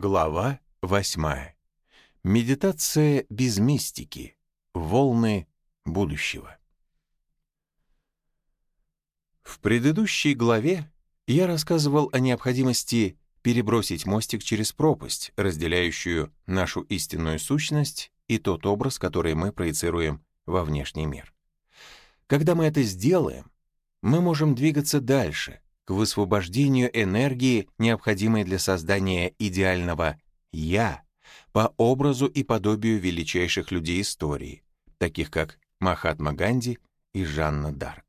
Глава 8. Медитация без мистики. Волны будущего. В предыдущей главе я рассказывал о необходимости перебросить мостик через пропасть, разделяющую нашу истинную сущность и тот образ, который мы проецируем во внешний мир. Когда мы это сделаем, мы можем двигаться дальше — к высвобождению энергии, необходимой для создания идеального «я» по образу и подобию величайших людей истории, таких как Махатма Ганди и Жанна Дарк.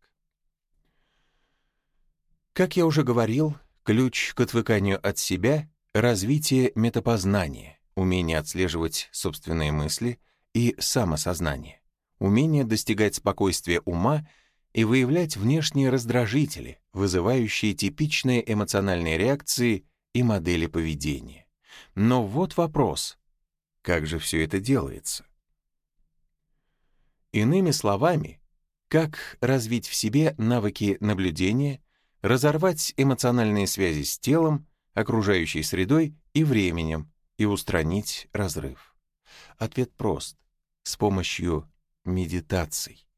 Как я уже говорил, ключ к отвыканию от себя — развитие метапознания, умение отслеживать собственные мысли и самосознание, умение достигать спокойствия ума — и выявлять внешние раздражители, вызывающие типичные эмоциональные реакции и модели поведения. Но вот вопрос. Как же все это делается? Иными словами, как развить в себе навыки наблюдения, разорвать эмоциональные связи с телом, окружающей средой и временем и устранить разрыв? Ответ прост. С помощью медитаций.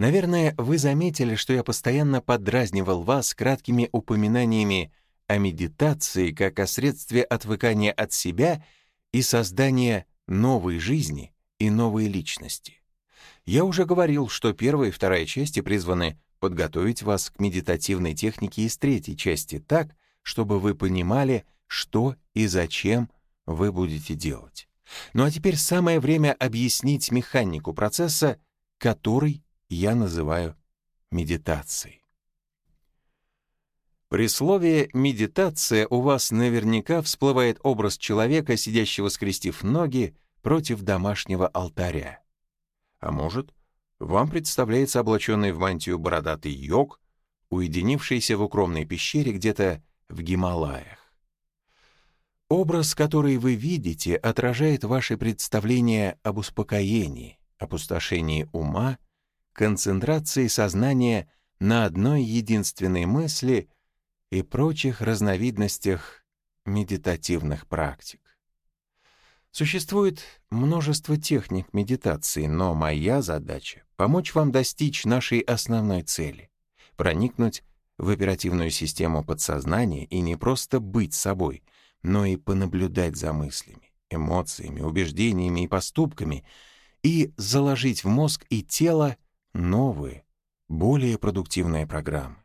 Наверное, вы заметили, что я постоянно подразнивал вас краткими упоминаниями о медитации как о средстве отвыкания от себя и создания новой жизни и новой личности. Я уже говорил, что первая и вторая части призваны подготовить вас к медитативной технике из третьей части так, чтобы вы понимали, что и зачем вы будете делать. Ну а теперь самое время объяснить механику процесса, который я называю медитацией. При слове «медитация» у вас наверняка всплывает образ человека, сидящего скрестив ноги против домашнего алтаря. А может, вам представляется облаченный в мантию бородатый йог, уединившийся в укромной пещере где-то в Гималаях. Образ, который вы видите, отражает ваши представления об успокоении, опустошении ума концентрации сознания на одной единственной мысли и прочих разновидностях медитативных практик. Существует множество техник медитации, но моя задача — помочь вам достичь нашей основной цели — проникнуть в оперативную систему подсознания и не просто быть собой, но и понаблюдать за мыслями, эмоциями, убеждениями и поступками и заложить в мозг и тело новые, более продуктивные программы.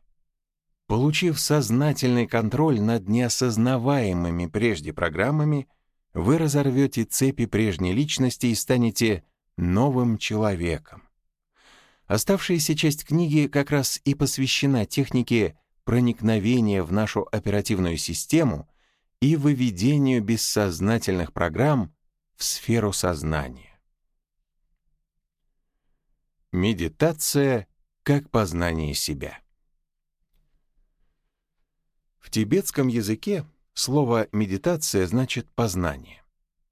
Получив сознательный контроль над неосознаваемыми прежде программами, вы разорвете цепи прежней личности и станете новым человеком. Оставшаяся часть книги как раз и посвящена технике проникновения в нашу оперативную систему и выведению бессознательных программ в сферу сознания. Медитация как познание себя. В тибетском языке слово «медитация» значит «познание».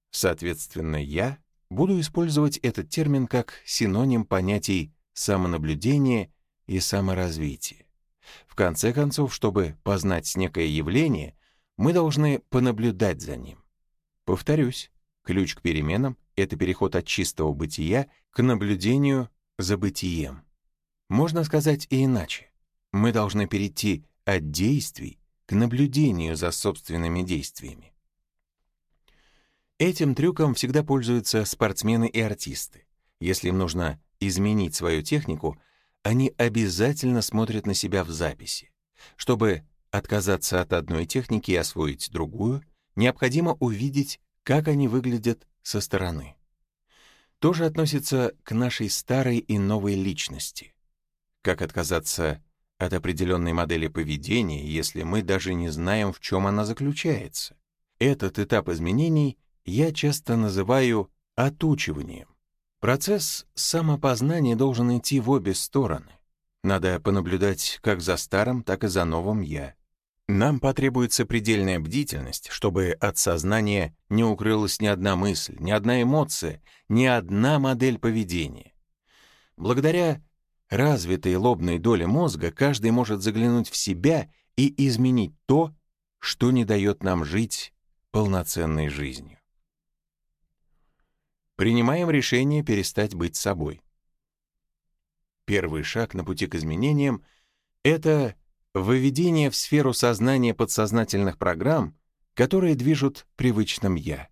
Соответственно, я буду использовать этот термин как синоним понятий самонаблюдения и саморазвития. В конце концов, чтобы познать некое явление, мы должны понаблюдать за ним. Повторюсь, ключ к переменам — это переход от чистого бытия к наблюдению за бытием. Можно сказать и иначе. Мы должны перейти от действий к наблюдению за собственными действиями. Этим трюком всегда пользуются спортсмены и артисты. Если им нужно изменить свою технику, они обязательно смотрят на себя в записи. Чтобы отказаться от одной техники и освоить другую, необходимо увидеть, как они выглядят со стороны тоже относится к нашей старой и новой личности. Как отказаться от определенной модели поведения, если мы даже не знаем, в чем она заключается? Этот этап изменений я часто называю отучиванием. Процесс самопознания должен идти в обе стороны. Надо понаблюдать как за старым, так и за новым «я». Нам потребуется предельная бдительность, чтобы от сознания не укрылась ни одна мысль, ни одна эмоция, ни одна модель поведения. Благодаря развитой лобной доле мозга каждый может заглянуть в себя и изменить то, что не дает нам жить полноценной жизнью. Принимаем решение перестать быть собой. Первый шаг на пути к изменениям — это выведение в сферу сознания подсознательных программ, которые движут привычным «я».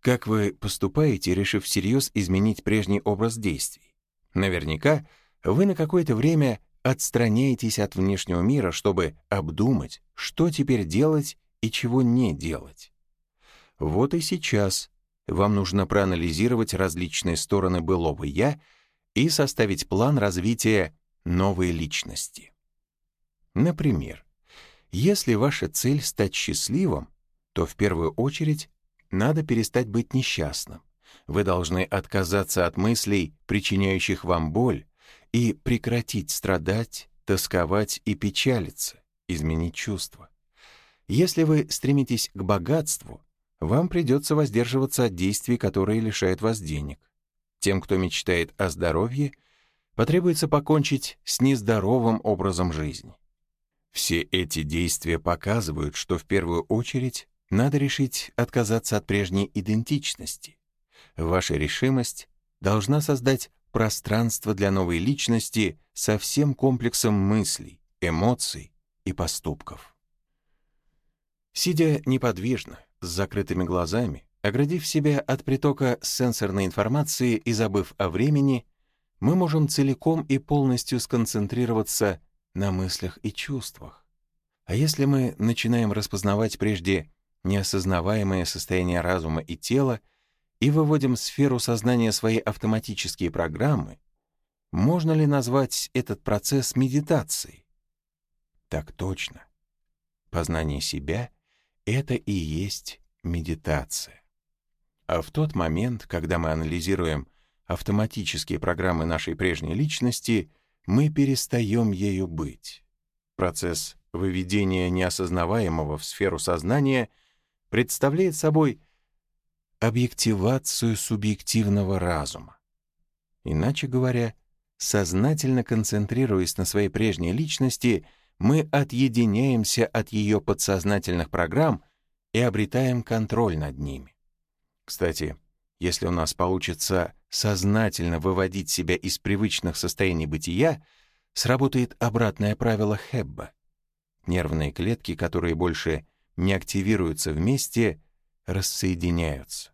Как вы поступаете, решив всерьез изменить прежний образ действий? Наверняка вы на какое-то время отстраняетесь от внешнего мира, чтобы обдумать, что теперь делать и чего не делать. Вот и сейчас вам нужно проанализировать различные стороны былого «я» и составить план развития новой личности. Например, если ваша цель — стать счастливым, то в первую очередь надо перестать быть несчастным. Вы должны отказаться от мыслей, причиняющих вам боль, и прекратить страдать, тосковать и печалиться, изменить чувства. Если вы стремитесь к богатству, вам придется воздерживаться от действий, которые лишают вас денег. Тем, кто мечтает о здоровье, потребуется покончить с нездоровым образом жизни. Все эти действия показывают, что в первую очередь надо решить отказаться от прежней идентичности. Ваша решимость должна создать пространство для новой личности со всем комплексом мыслей, эмоций и поступков. Сидя неподвижно, с закрытыми глазами, оградив себя от притока сенсорной информации и забыв о времени, мы можем целиком и полностью сконцентрироваться на мыслях и чувствах. А если мы начинаем распознавать прежде неосознаваемое состояние разума и тела и выводим в сферу сознания свои автоматические программы, можно ли назвать этот процесс медитацией? Так точно. Познание себя — это и есть медитация. А в тот момент, когда мы анализируем автоматические программы нашей прежней личности, мы перестаем ею быть. Процесс выведения неосознаваемого в сферу сознания представляет собой объективацию субъективного разума. Иначе говоря, сознательно концентрируясь на своей прежней личности, мы отъединяемся от ее подсознательных программ и обретаем контроль над ними. Кстати, если у нас получится сознательно выводить себя из привычных состояний бытия, сработает обратное правило Хебба. Нервные клетки, которые больше не активируются вместе, рассоединяются.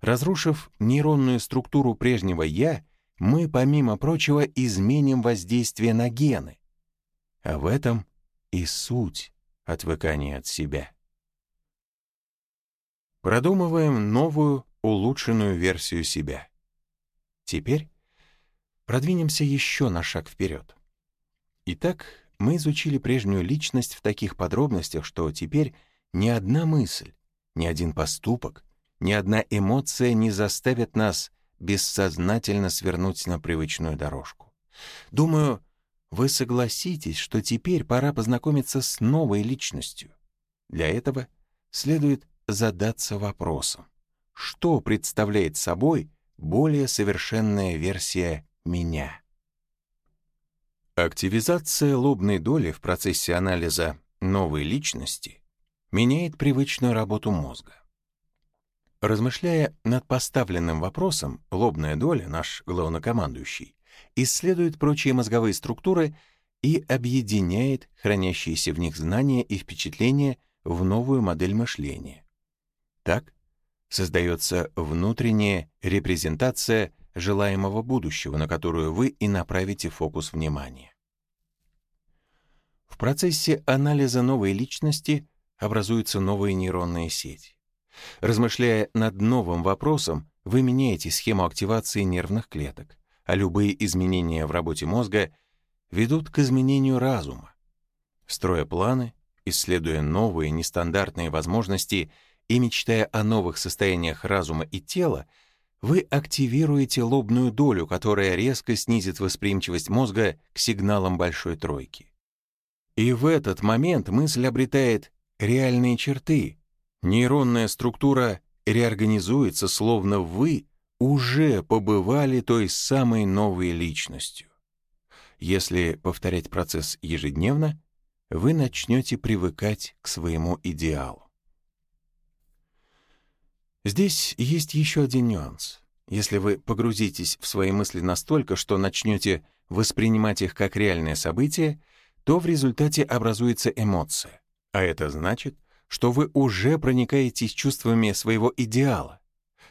Разрушив нейронную структуру прежнего «я», мы, помимо прочего, изменим воздействие на гены. А в этом и суть отвыкания от себя. Продумываем новую, улучшенную версию себя. Теперь продвинемся еще на шаг вперед. Итак, мы изучили прежнюю личность в таких подробностях, что теперь ни одна мысль, ни один поступок, ни одна эмоция не заставят нас бессознательно свернуть на привычную дорожку. Думаю, вы согласитесь, что теперь пора познакомиться с новой личностью. Для этого следует задаться вопросом, что представляет собой более совершенная версия меня. Активизация лобной доли в процессе анализа новой личности меняет привычную работу мозга. Размышляя над поставленным вопросом, лобная доля, наш главнокомандующий, исследует прочие мозговые структуры и объединяет хранящиеся в них знания и впечатления в новую модель мышления. Так создается внутренняя репрезентация желаемого будущего, на которую вы и направите фокус внимания. В процессе анализа новой личности образуется новая нейронная сеть. Размышляя над новым вопросом, вы меняете схему активации нервных клеток, а любые изменения в работе мозга ведут к изменению разума. Строя планы, исследуя новые нестандартные возможности и мечтая о новых состояниях разума и тела, вы активируете лобную долю, которая резко снизит восприимчивость мозга к сигналам большой тройки. И в этот момент мысль обретает реальные черты. Нейронная структура реорганизуется, словно вы уже побывали той самой новой личностью. Если повторять процесс ежедневно, вы начнете привыкать к своему идеалу. Здесь есть еще один нюанс. Если вы погрузитесь в свои мысли настолько, что начнете воспринимать их как реальное событие, то в результате образуется эмоция. А это значит, что вы уже проникаетесь чувствами своего идеала.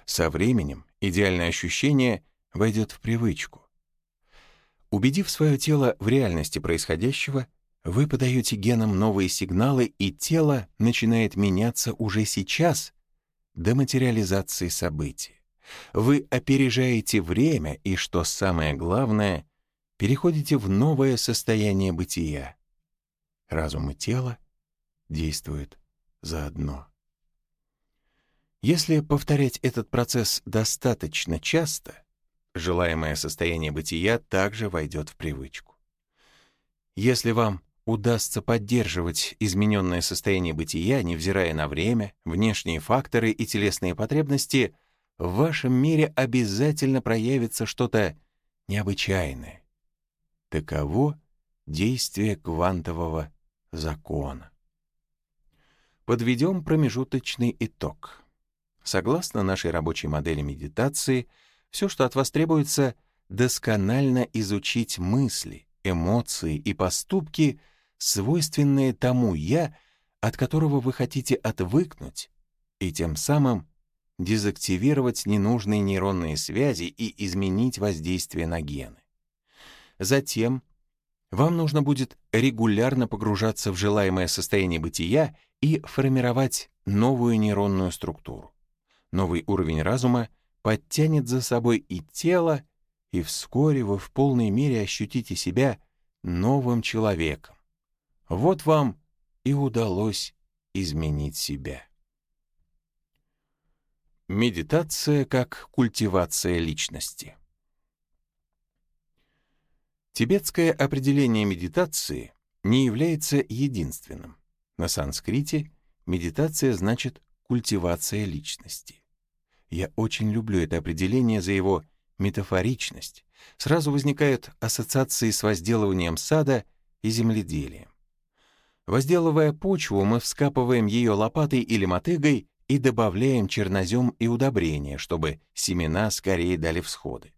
Со временем идеальное ощущение войдет в привычку. Убедив свое тело в реальности происходящего, вы подаете генам новые сигналы, и тело начинает меняться уже сейчас, до материализации событий. Вы опережаете время и, что самое главное, переходите в новое состояние бытия. Разум и тело действуют заодно. Если повторять этот процесс достаточно часто, желаемое состояние бытия также войдет в привычку. Если вам удастся поддерживать измененное состояние бытия, невзирая на время, внешние факторы и телесные потребности, в вашем мире обязательно проявится что-то необычайное. Таково действие квантового закона. Подведем промежуточный итог. Согласно нашей рабочей модели медитации, все, что от вас требуется, досконально изучить мысли, эмоции и поступки, свойственные тому «я», от которого вы хотите отвыкнуть, и тем самым дезактивировать ненужные нейронные связи и изменить воздействие на гены. Затем вам нужно будет регулярно погружаться в желаемое состояние бытия и формировать новую нейронную структуру. Новый уровень разума подтянет за собой и тело, и вскоре вы в полной мере ощутите себя новым человеком. Вот вам и удалось изменить себя. Медитация как культивация личности. Тибетское определение медитации не является единственным. На санскрите медитация значит культивация личности. Я очень люблю это определение за его метафоричность. Сразу возникают ассоциации с возделыванием сада и земледелием. Возделывая почву, мы вскапываем ее лопатой или мотыгой и добавляем чернозем и удобрения, чтобы семена скорее дали всходы.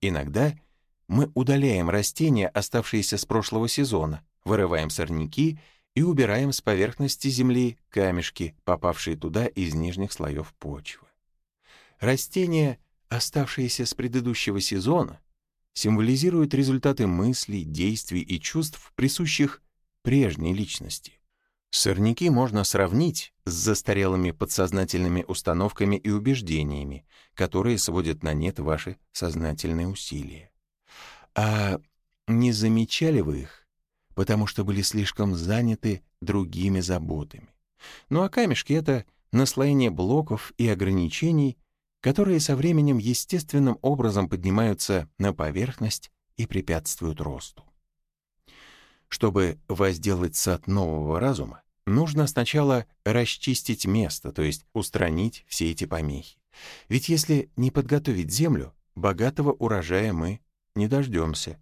Иногда мы удаляем растения, оставшиеся с прошлого сезона, вырываем сорняки и убираем с поверхности земли камешки, попавшие туда из нижних слоев почвы. Растения, оставшиеся с предыдущего сезона, символизируют результаты мыслей, действий и чувств, присущих прежней личности. Сорняки можно сравнить с застарелыми подсознательными установками и убеждениями, которые сводят на нет ваши сознательные усилия. А не замечали вы их, потому что были слишком заняты другими заботами. Ну а камешки — это наслоение блоков и ограничений, которые со временем естественным образом поднимаются на поверхность и препятствуют росту. Чтобы возделать сад нового разума, нужно сначала расчистить место, то есть устранить все эти помехи. Ведь если не подготовить землю, богатого урожая мы не дождемся.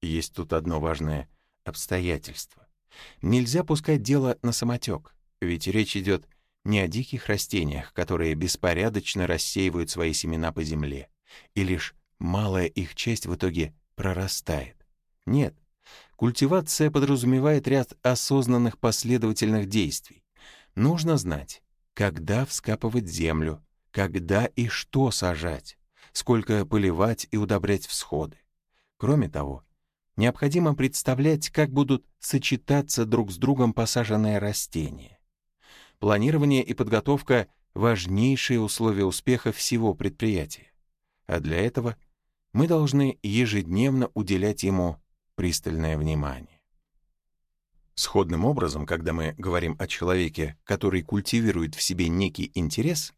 Есть тут одно важное обстоятельство. Нельзя пускать дело на самотек, ведь речь идет не о диких растениях, которые беспорядочно рассеивают свои семена по земле, и лишь малая их часть в итоге прорастает. Нет, культивация подразумевает ряд осознанных последовательных действий. Нужно знать, когда вскапывать землю, когда и что сажать, сколько поливать и удобрять всходы. Кроме того, необходимо представлять, как будут сочетаться друг с другом посаженные растения. Планирование и подготовка — важнейшие условия успеха всего предприятия. А для этого мы должны ежедневно уделять ему пристальное внимание. Сходным образом, когда мы говорим о человеке, который культивирует в себе некий интерес,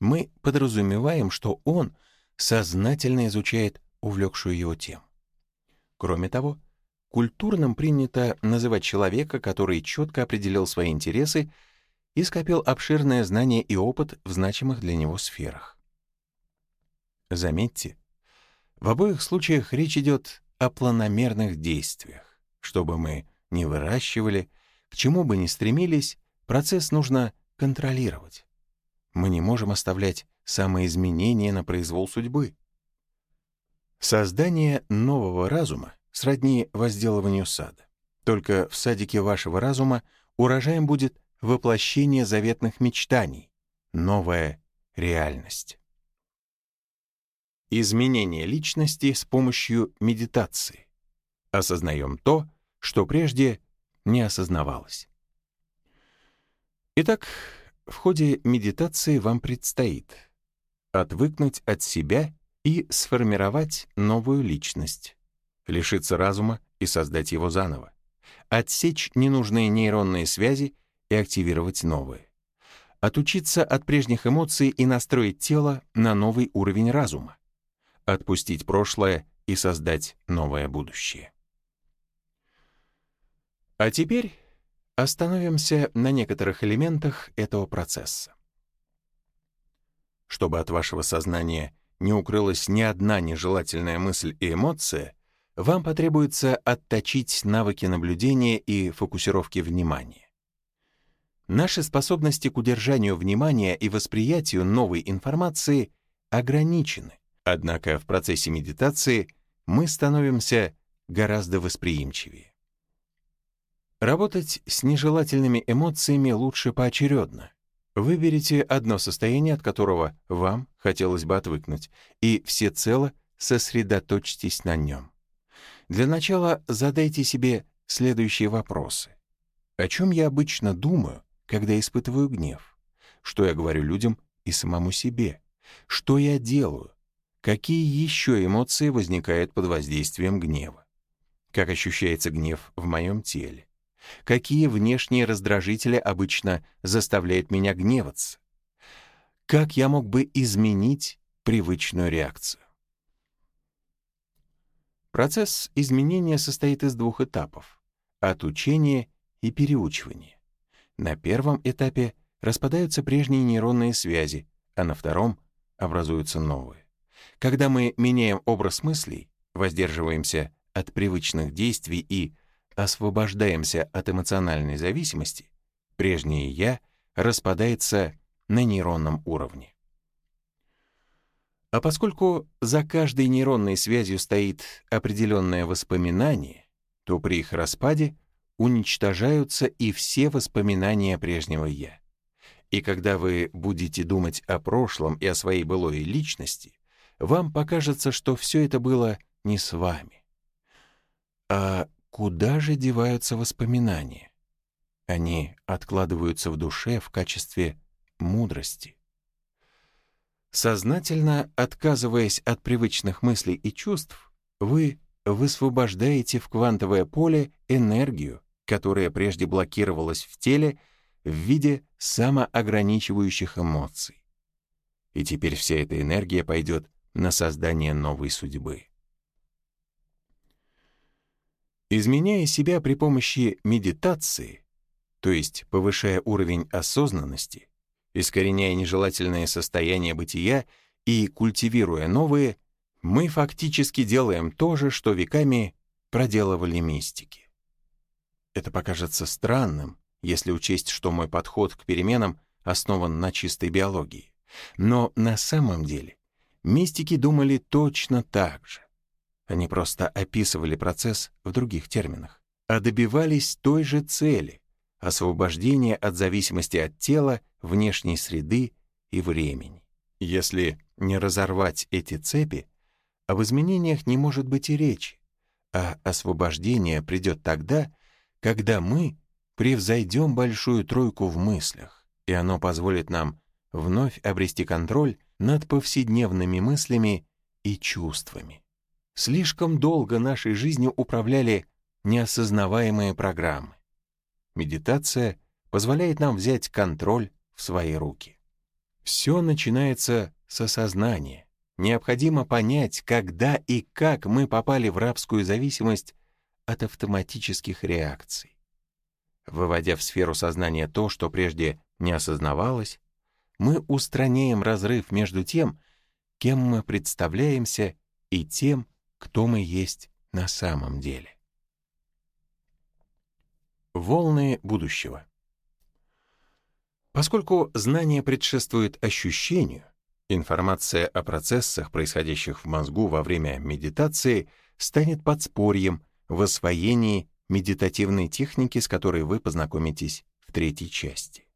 мы подразумеваем, что он сознательно изучает увлекшую его тему. Кроме того, культурным принято называть человека, который четко определил свои интересы и скопил обширное знание и опыт в значимых для него сферах. Заметьте, в обоих случаях речь идет о планомерных действиях. Чтобы мы не выращивали, к чему бы ни стремились, процесс нужно контролировать. мы не можем оставлять самоизменения на произвол судьбы. Создание нового разума сродни возделыванию сада. Только в садике вашего разума урожаем будет воплощение заветных мечтаний, новая реальность. Изменение личности с помощью медитации. Осознаем то, что прежде не осознавалось. Итак, в ходе медитации вам предстоит отвыкнуть от себя и сформировать новую личность, лишиться разума и создать его заново, отсечь ненужные нейронные связи и активировать новые, отучиться от прежних эмоций и настроить тело на новый уровень разума, отпустить прошлое и создать новое будущее. А теперь остановимся на некоторых элементах этого процесса. Чтобы от вашего сознания не укрылась ни одна нежелательная мысль и эмоция, вам потребуется отточить навыки наблюдения и фокусировки внимания. Наши способности к удержанию внимания и восприятию новой информации ограничены, однако в процессе медитации мы становимся гораздо восприимчивее. Работать с нежелательными эмоциями лучше поочередно. Выберите одно состояние, от которого вам хотелось бы отвыкнуть, и всецело сосредоточьтесь на нем. Для начала задайте себе следующие вопросы. О чем я обычно думаю, когда испытываю гнев? Что я говорю людям и самому себе? Что я делаю? Какие еще эмоции возникают под воздействием гнева? Как ощущается гнев в моем теле? Какие внешние раздражители обычно заставляют меня гневаться? Как я мог бы изменить привычную реакцию? Процесс изменения состоит из двух этапов — отучения и переучивания. На первом этапе распадаются прежние нейронные связи, а на втором образуются новые. Когда мы меняем образ мыслей, воздерживаемся от привычных действий и освобождаемся от эмоциональной зависимости, прежнее «я» распадается на нейронном уровне. А поскольку за каждой нейронной связью стоит определенное воспоминание, то при их распаде уничтожаются и все воспоминания прежнего «я». И когда вы будете думать о прошлом и о своей былой личности, вам покажется, что все это было не с вами. А Куда же деваются воспоминания? Они откладываются в душе в качестве мудрости. Сознательно отказываясь от привычных мыслей и чувств, вы высвобождаете в квантовое поле энергию, которая прежде блокировалась в теле в виде самоограничивающих эмоций. И теперь вся эта энергия пойдет на создание новой судьбы. Изменяя себя при помощи медитации, то есть повышая уровень осознанности, искореняя нежелательные состояния бытия и культивируя новые, мы фактически делаем то же, что веками проделывали мистики. Это покажется странным, если учесть, что мой подход к переменам основан на чистой биологии. Но на самом деле мистики думали точно так же. Они просто описывали процесс в других терминах, а добивались той же цели — освобождения от зависимости от тела, внешней среды и времени. Если не разорвать эти цепи, об изменениях не может быть и речи, а освобождение придет тогда, когда мы превзойдем большую тройку в мыслях, и оно позволит нам вновь обрести контроль над повседневными мыслями и чувствами. Слишком долго нашей жизнью управляли неосознаваемые программы. Медитация позволяет нам взять контроль в свои руки. Все начинается с осознания. Необходимо понять, когда и как мы попали в рабскую зависимость от автоматических реакций. Выводя в сферу сознания то, что прежде не осознавалось, мы устраняем разрыв между тем, кем мы представляемся, и тем, кто мы есть на самом деле. Волны будущего. Поскольку знание предшествует ощущению, информация о процессах, происходящих в мозгу во время медитации, станет подспорьем в освоении медитативной техники, с которой вы познакомитесь в третьей части.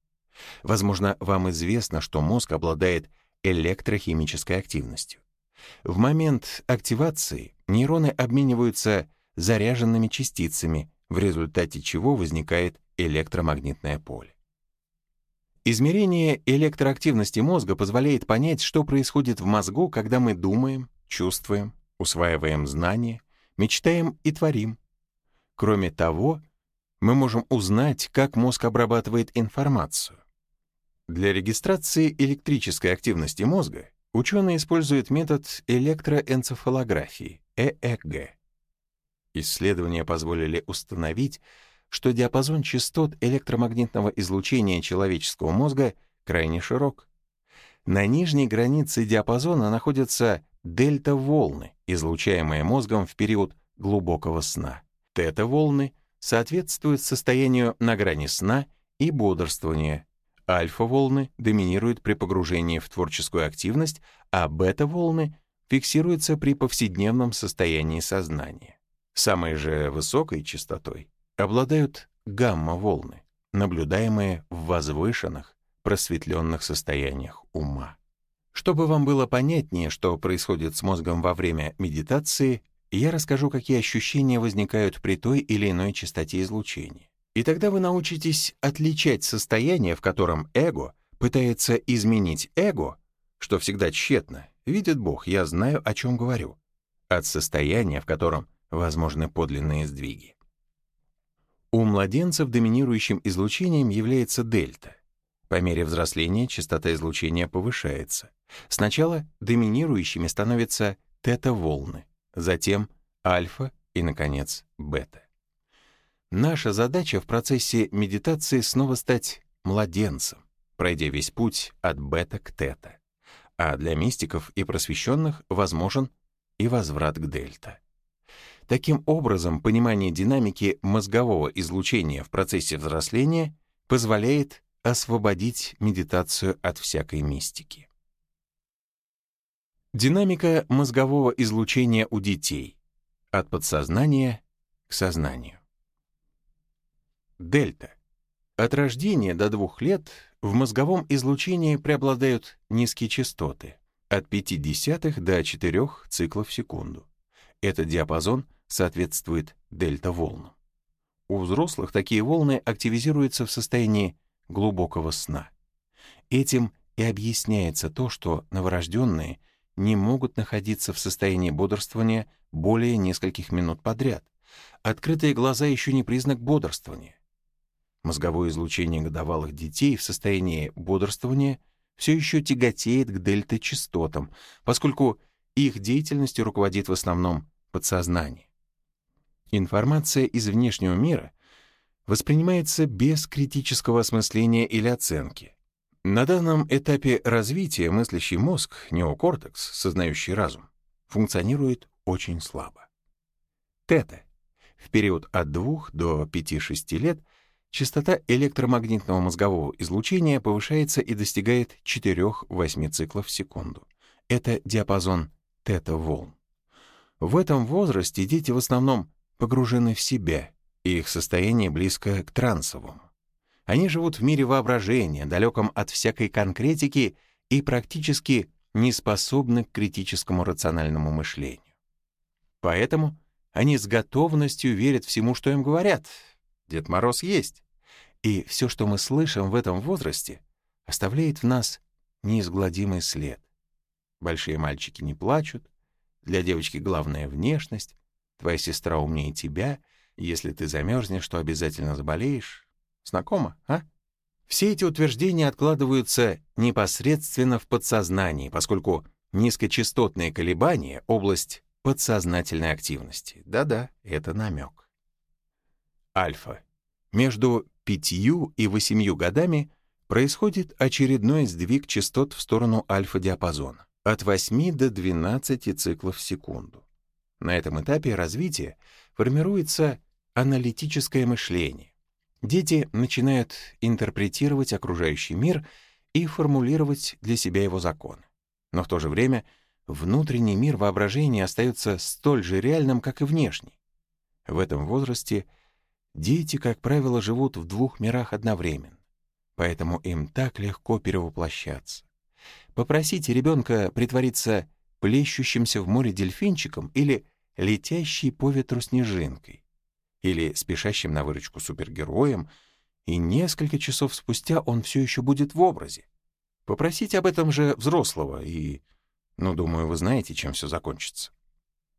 Возможно, вам известно, что мозг обладает электрохимической активностью. В момент активации нейроны обмениваются заряженными частицами, в результате чего возникает электромагнитное поле. Измерение электроактивности мозга позволяет понять, что происходит в мозгу, когда мы думаем, чувствуем, усваиваем знания, мечтаем и творим. Кроме того, мы можем узнать, как мозг обрабатывает информацию. Для регистрации электрической активности мозга ученые используют метод электроэнцефалографии, ЭЭГ. Исследования позволили установить, что диапазон частот электромагнитного излучения человеческого мозга крайне широк. На нижней границе диапазона находятся дельта-волны, излучаемые мозгом в период глубокого сна. Тета-волны соответствуют состоянию на грани сна и бодрствования, Альфа-волны доминируют при погружении в творческую активность, а бета-волны фиксируются при повседневном состоянии сознания. Самой же высокой частотой обладают гамма-волны, наблюдаемые в возвышенных, просветленных состояниях ума. Чтобы вам было понятнее, что происходит с мозгом во время медитации, я расскажу, какие ощущения возникают при той или иной частоте излучения. И тогда вы научитесь отличать состояние, в котором эго пытается изменить эго, что всегда тщетно, видит Бог, я знаю, о чем говорю, от состояния, в котором возможны подлинные сдвиги. У младенцев доминирующим излучением является дельта. По мере взросления частота излучения повышается. Сначала доминирующими становятся тета-волны, затем альфа и, наконец, бета. Наша задача в процессе медитации снова стать младенцем, пройдя весь путь от бета к тета. А для мистиков и просвещенных возможен и возврат к дельта. Таким образом, понимание динамики мозгового излучения в процессе взросления позволяет освободить медитацию от всякой мистики. Динамика мозгового излучения у детей от подсознания к сознанию. Дельта. От рождения до двух лет в мозговом излучении преобладают низкие частоты от 0,5 до 4 циклов в секунду. Этот диапазон соответствует дельта-волнам. У взрослых такие волны активизируются в состоянии глубокого сна. Этим и объясняется то, что новорожденные не могут находиться в состоянии бодрствования более нескольких минут подряд. Открытые глаза еще не признак бодрствования. Мозговое излучение годовалых детей в состоянии бодрствования все еще тяготеет к дельта-частотам, поскольку их деятельностью руководит в основном подсознание. Информация из внешнего мира воспринимается без критического осмысления или оценки. На данном этапе развития мыслящий мозг, неокортекс, сознающий разум, функционирует очень слабо. Тета. В период от 2 до 5-6 лет – частота электромагнитного мозгового излучения повышается и достигает 4-8 циклов в секунду. Это диапазон тета-волн. В этом возрасте дети в основном погружены в себя, и их состояние близко к трансовому. Они живут в мире воображения, далеком от всякой конкретики и практически не способны к критическому рациональному мышлению. Поэтому они с готовностью верят всему, что им говорят. Дед Мороз есть. И все, что мы слышим в этом возрасте, оставляет в нас неизгладимый след. Большие мальчики не плачут, для девочки главная внешность, твоя сестра умнее тебя, если ты замерзнешь, то обязательно заболеешь. Знакомо, а? Все эти утверждения откладываются непосредственно в подсознании, поскольку низкочастотные колебания — область подсознательной активности. Да-да, это намек. Альфа. Между пятью и восемью годами происходит очередной сдвиг частот в сторону альфа-диапазона от 8 до 12 циклов в секунду. На этом этапе развития формируется аналитическое мышление. Дети начинают интерпретировать окружающий мир и формулировать для себя его законы. Но в то же время внутренний мир воображения остается столь же реальным, как и внешний. В этом возрасте дети, как правило, живут в двух мирах одновременно, поэтому им так легко перевоплощаться. Попросите ребенка притвориться плещущимся в море дельфинчиком или летящей по ветру снежинкой, или спешащим на выручку супергероем, и несколько часов спустя он все еще будет в образе. Попросите об этом же взрослого, и, ну, думаю, вы знаете, чем все закончится.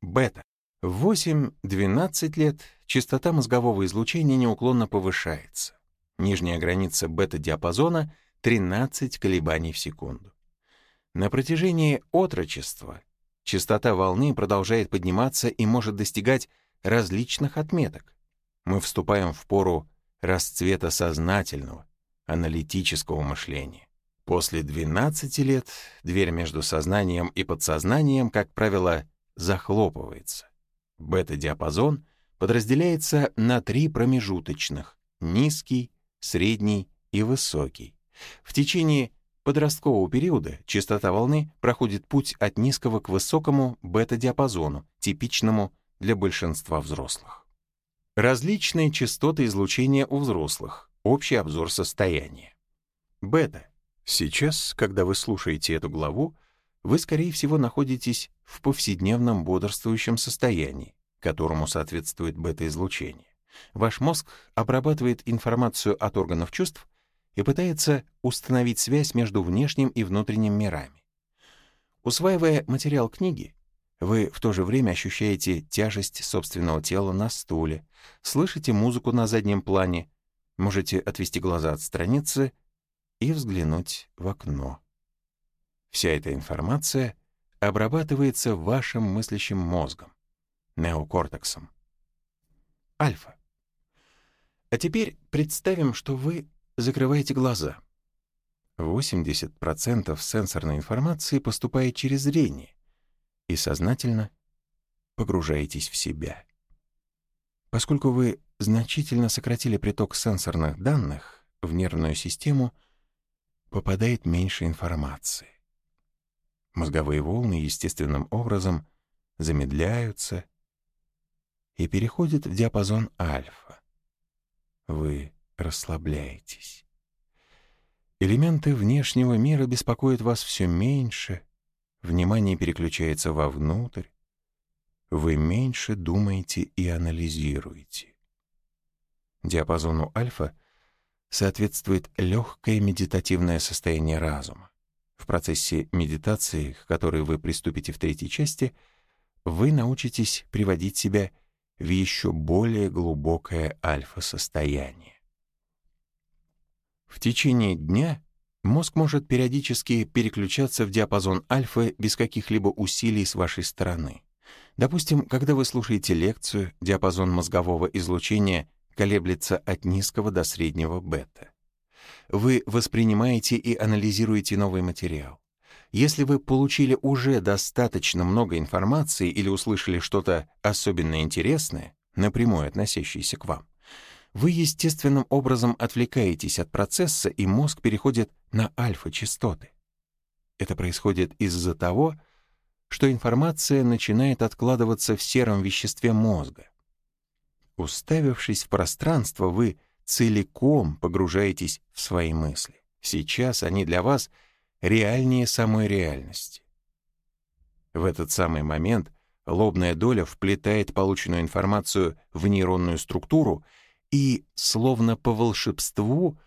Бета. В 8-12 лет частота мозгового излучения неуклонно повышается. Нижняя граница бета-диапазона — 13 колебаний в секунду. На протяжении отрочества частота волны продолжает подниматься и может достигать различных отметок. Мы вступаем в пору расцвета сознательного, аналитического мышления. После 12 лет дверь между сознанием и подсознанием, как правило, захлопывается. Бета-диапазон подразделяется на три промежуточных — низкий, средний и высокий. В течение подросткового периода частота волны проходит путь от низкого к высокому бета-диапазону, типичному для большинства взрослых. Различные частоты излучения у взрослых. Общий обзор состояния. Бета. Сейчас, когда вы слушаете эту главу, вы, скорее всего, находитесь в повседневном бодрствующем состоянии, которому соответствует бета-излучение. Ваш мозг обрабатывает информацию от органов чувств и пытается установить связь между внешним и внутренним мирами. Усваивая материал книги, вы в то же время ощущаете тяжесть собственного тела на стуле, слышите музыку на заднем плане, можете отвести глаза от страницы и взглянуть в окно. Вся эта информация обрабатывается вашим мыслящим мозгом, неокортексом. Альфа. А теперь представим, что вы закрываете глаза. 80% сенсорной информации поступает через зрение, и сознательно погружаетесь в себя. Поскольку вы значительно сократили приток сенсорных данных, в нервную систему попадает меньше информации. Мозговые волны естественным образом замедляются и переходят в диапазон альфа. Вы расслабляетесь. Элементы внешнего мира беспокоят вас все меньше внимание переключается вовнутрь, вы меньше думаете и анализируете. Диапазону альфа соответствует легкое медитативное состояние разума. В процессе медитации, к которой вы приступите в третьей части, вы научитесь приводить себя в еще более глубокое альфа-состояние. В течение дня Мозг может периодически переключаться в диапазон альфа без каких-либо усилий с вашей стороны. Допустим, когда вы слушаете лекцию, диапазон мозгового излучения колеблется от низкого до среднего бета. Вы воспринимаете и анализируете новый материал. Если вы получили уже достаточно много информации или услышали что-то особенно интересное, напрямую относящееся к вам, вы естественным образом отвлекаетесь от процесса, и мозг переходит на альфа-частоты. Это происходит из-за того, что информация начинает откладываться в сером веществе мозга. Уставившись в пространство, вы целиком погружаетесь в свои мысли. Сейчас они для вас реальнее самой реальности. В этот самый момент лобная доля вплетает полученную информацию в нейронную структуру и, словно по волшебству,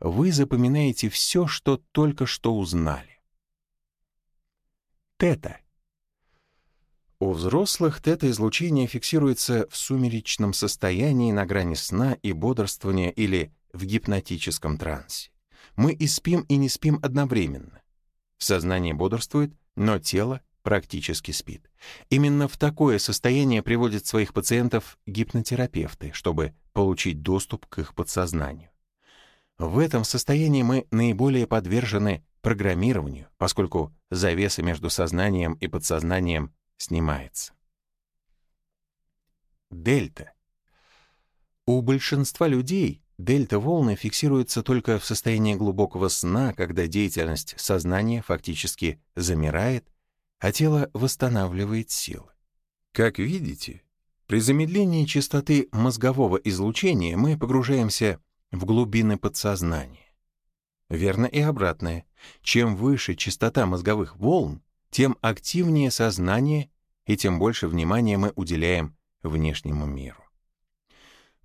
вы запоминаете все, что только что узнали. Тета. У взрослых тета-излучение фиксируется в сумеречном состоянии на грани сна и бодрствования или в гипнотическом трансе. Мы и спим, и не спим одновременно. Сознание бодрствует, но тело практически спит. Именно в такое состояние приводят своих пациентов гипнотерапевты, чтобы получить доступ к их подсознанию. В этом состоянии мы наиболее подвержены программированию, поскольку завеса между сознанием и подсознанием снимается. Дельта. У большинства людей дельта-волны фиксируются только в состоянии глубокого сна, когда деятельность сознания фактически замирает, а тело восстанавливает силы. Как видите, при замедлении частоты мозгового излучения мы погружаемся в глубины подсознания. Верно и обратное. Чем выше частота мозговых волн, тем активнее сознание и тем больше внимания мы уделяем внешнему миру.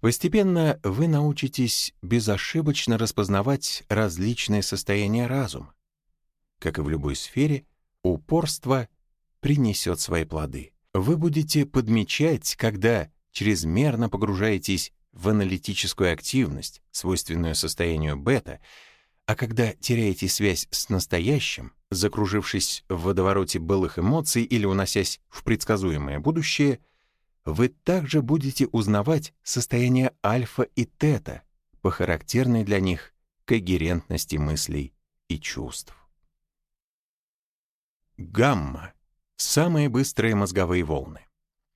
Постепенно вы научитесь безошибочно распознавать различные состояния разума. Как и в любой сфере, упорство принесет свои плоды. Вы будете подмечать, когда чрезмерно погружаетесь в аналитическую активность, свойственную состоянию бета, а когда теряете связь с настоящим, закружившись в водовороте былых эмоций или уносясь в предсказуемое будущее, вы также будете узнавать состояние альфа и тета по характерной для них когерентности мыслей и чувств. Гамма — самые быстрые мозговые волны.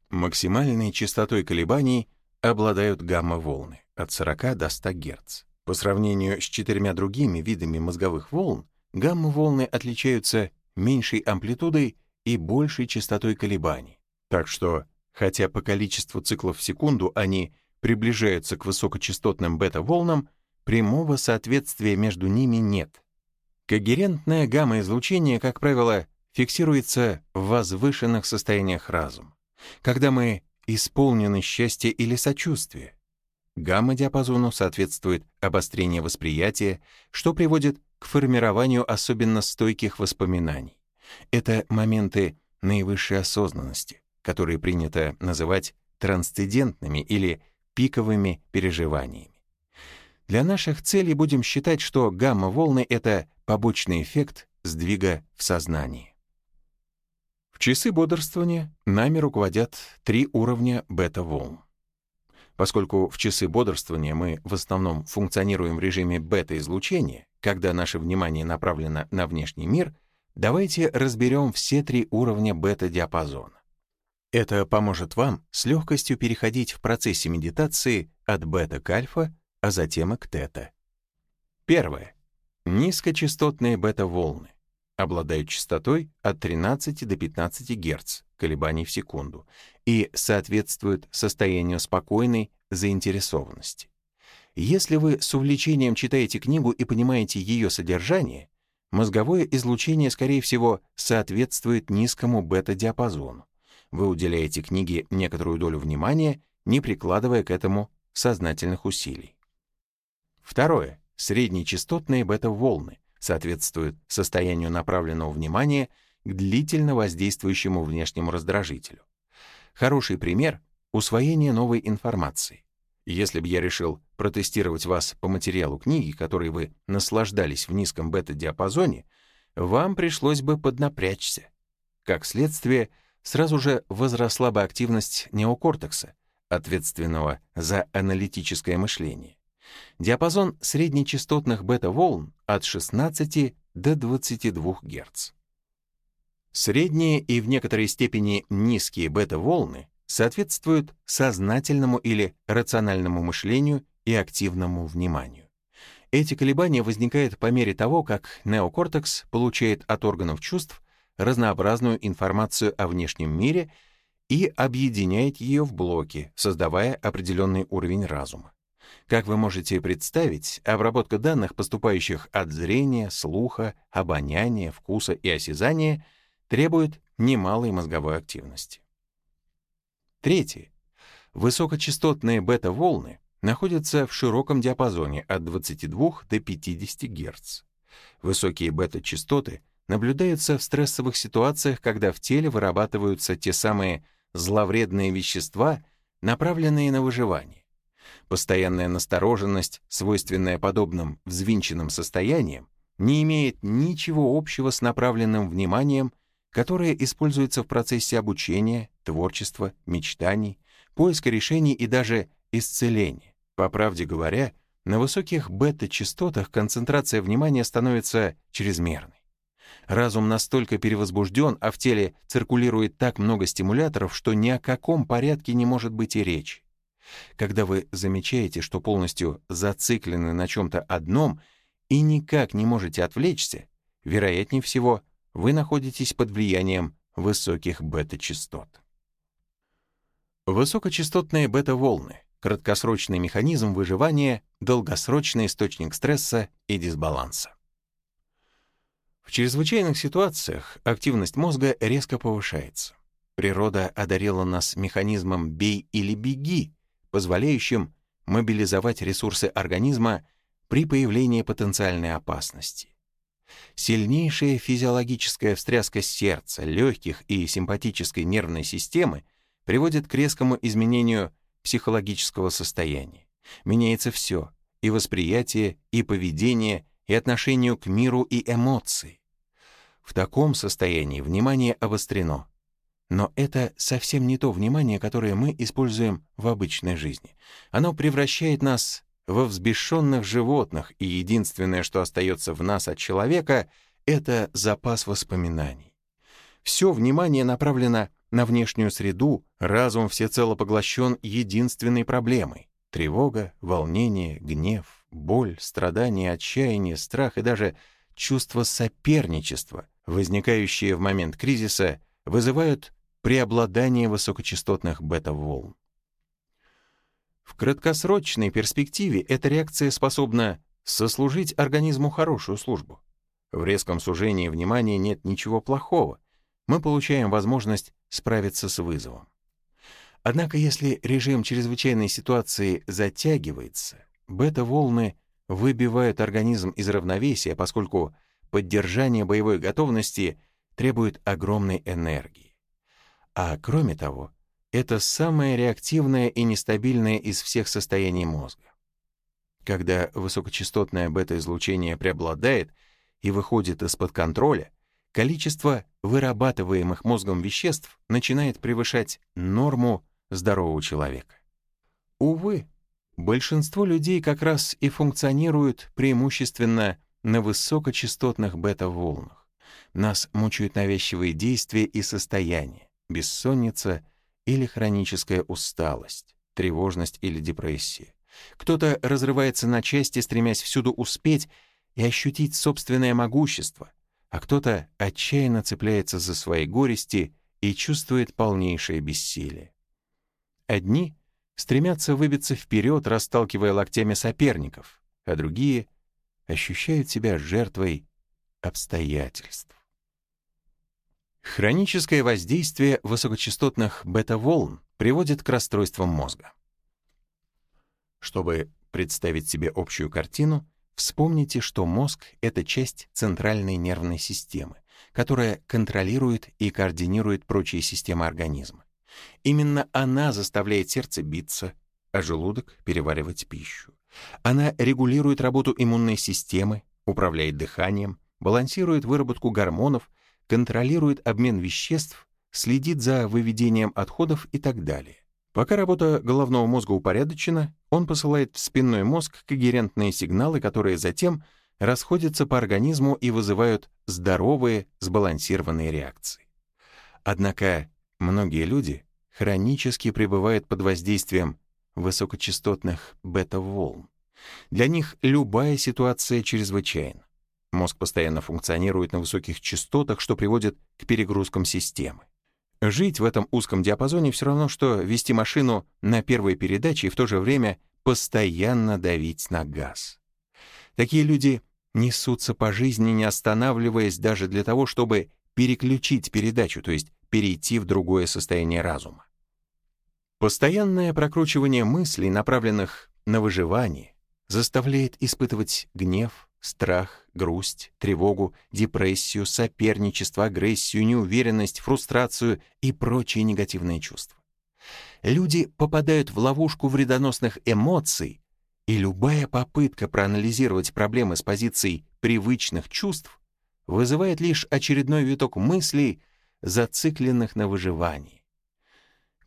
Максимальной частотой колебаний обладают гамма-волны от 40 до 100 Гц. По сравнению с четырьмя другими видами мозговых волн, гамма-волны отличаются меньшей амплитудой и большей частотой колебаний. Так что, хотя по количеству циклов в секунду они приближаются к высокочастотным бета-волнам, прямого соответствия между ними нет. Когерентное гамма-излучение, как правило, фиксируется в возвышенных состояниях разума, когда мы исполнены счастья или сочувствия, Гамма-диапазону соответствует обострение восприятия, что приводит к формированию особенно стойких воспоминаний. Это моменты наивысшей осознанности, которые принято называть трансцендентными или пиковыми переживаниями. Для наших целей будем считать, что гамма-волны — это побочный эффект сдвига в сознании. В часы бодрствования нами руководят три уровня бета-волн. Поскольку в часы бодрствования мы в основном функционируем в режиме бета-излучения, когда наше внимание направлено на внешний мир, давайте разберем все три уровня бета-диапазона. Это поможет вам с легкостью переходить в процессе медитации от бета к альфа, а затем и к тета. Первое. Низкочастотные бета-волны обладают частотой от 13 до 15 Гц колебаний в секунду и соответствуют состоянию спокойной заинтересованности. Если вы с увлечением читаете книгу и понимаете ее содержание, мозговое излучение, скорее всего, соответствует низкому бета-диапазону. Вы уделяете книге некоторую долю внимания, не прикладывая к этому сознательных усилий. Второе. Среднечастотные бета-волны соответствуют состоянию направленного внимания к длительно воздействующему внешнему раздражителю. Хороший пример — усвоение новой информации. Если бы я решил протестировать вас по материалу книги, которой вы наслаждались в низком бета-диапазоне, вам пришлось бы поднапрячься. Как следствие, сразу же возросла бы активность неокортекса, ответственного за аналитическое мышление. Диапазон среднечастотных бета-волн от 16 до 22 Гц. Средние и в некоторой степени низкие бета-волны соответствуют сознательному или рациональному мышлению и активному вниманию. Эти колебания возникают по мере того, как неокортекс получает от органов чувств разнообразную информацию о внешнем мире и объединяет ее в блоки, создавая определенный уровень разума. Как вы можете представить, обработка данных, поступающих от зрения, слуха, обоняния, вкуса и осязания — требует немалой мозговой активности. Третье. Высокочастотные бета-волны находятся в широком диапазоне от 22 до 50 Гц. Высокие бета-частоты наблюдаются в стрессовых ситуациях, когда в теле вырабатываются те самые зловредные вещества, направленные на выживание. Постоянная настороженность, свойственная подобным взвинченным состояниям, не имеет ничего общего с направленным вниманием которое используется в процессе обучения, творчества, мечтаний, поиска решений и даже исцеления. По правде говоря, на высоких бета-частотах концентрация внимания становится чрезмерной. Разум настолько перевозбужден, а в теле циркулирует так много стимуляторов, что ни о каком порядке не может быть и речи. Когда вы замечаете, что полностью зациклены на чем-то одном и никак не можете отвлечься, вероятнее всего, вы находитесь под влиянием высоких бета-частот. Высокочастотные бета-волны — краткосрочный механизм выживания, долгосрочный источник стресса и дисбаланса. В чрезвычайных ситуациях активность мозга резко повышается. Природа одарила нас механизмом «бей или беги», позволяющим мобилизовать ресурсы организма при появлении потенциальной опасности. Сильнейшая физиологическая встряска сердца, легких и симпатической нервной системы приводит к резкому изменению психологического состояния. Меняется все — и восприятие, и поведение, и отношение к миру и эмоции. В таком состоянии внимание обострено. Но это совсем не то внимание, которое мы используем в обычной жизни. Оно превращает нас во взбешенных животных, и единственное, что остается в нас от человека, это запас воспоминаний. Все внимание направлено на внешнюю среду, разум всецело поглощен единственной проблемой — тревога, волнение, гнев, боль, страдание, отчаяние, страх и даже чувство соперничества, возникающие в момент кризиса, вызывают преобладание высокочастотных бета-волн. В краткосрочной перспективе эта реакция способна сослужить организму хорошую службу. В резком сужении внимания нет ничего плохого. Мы получаем возможность справиться с вызовом. Однако если режим чрезвычайной ситуации затягивается, бета-волны выбивают организм из равновесия, поскольку поддержание боевой готовности требует огромной энергии. А кроме того, это самое реактивное и нестабильное из всех состояний мозга. Когда высокочастотное бета-излучение преобладает и выходит из-под контроля, количество вырабатываемых мозгом веществ начинает превышать норму здорового человека. Увы, большинство людей как раз и функционируют преимущественно на высокочастотных бета-волнах. Нас мучают навязчивые действия и состояния, бессонница — или хроническая усталость, тревожность или депрессия. Кто-то разрывается на части, стремясь всюду успеть и ощутить собственное могущество, а кто-то отчаянно цепляется за свои горести и чувствует полнейшее бессилие. Одни стремятся выбиться вперед, расталкивая локтями соперников, а другие ощущают себя жертвой обстоятельств. Хроническое воздействие высокочастотных бета-волн приводит к расстройствам мозга. Чтобы представить себе общую картину, вспомните, что мозг — это часть центральной нервной системы, которая контролирует и координирует прочие системы организма. Именно она заставляет сердце биться, а желудок переваривать пищу. Она регулирует работу иммунной системы, управляет дыханием, балансирует выработку гормонов контролирует обмен веществ, следит за выведением отходов и так далее. Пока работа головного мозга упорядочена, он посылает в спинной мозг когерентные сигналы, которые затем расходятся по организму и вызывают здоровые, сбалансированные реакции. Однако многие люди хронически пребывают под воздействием высокочастотных бета-волн. Для них любая ситуация чрезвычайна. Мозг постоянно функционирует на высоких частотах, что приводит к перегрузкам системы. Жить в этом узком диапазоне все равно, что вести машину на первой передаче и в то же время постоянно давить на газ. Такие люди несутся по жизни, не останавливаясь даже для того, чтобы переключить передачу, то есть перейти в другое состояние разума. Постоянное прокручивание мыслей, направленных на выживание, заставляет испытывать гнев, Страх, грусть, тревогу, депрессию, соперничество, агрессию, неуверенность, фрустрацию и прочие негативные чувства. Люди попадают в ловушку вредоносных эмоций, и любая попытка проанализировать проблемы с позиций привычных чувств вызывает лишь очередной виток мыслей, зацикленных на выживании.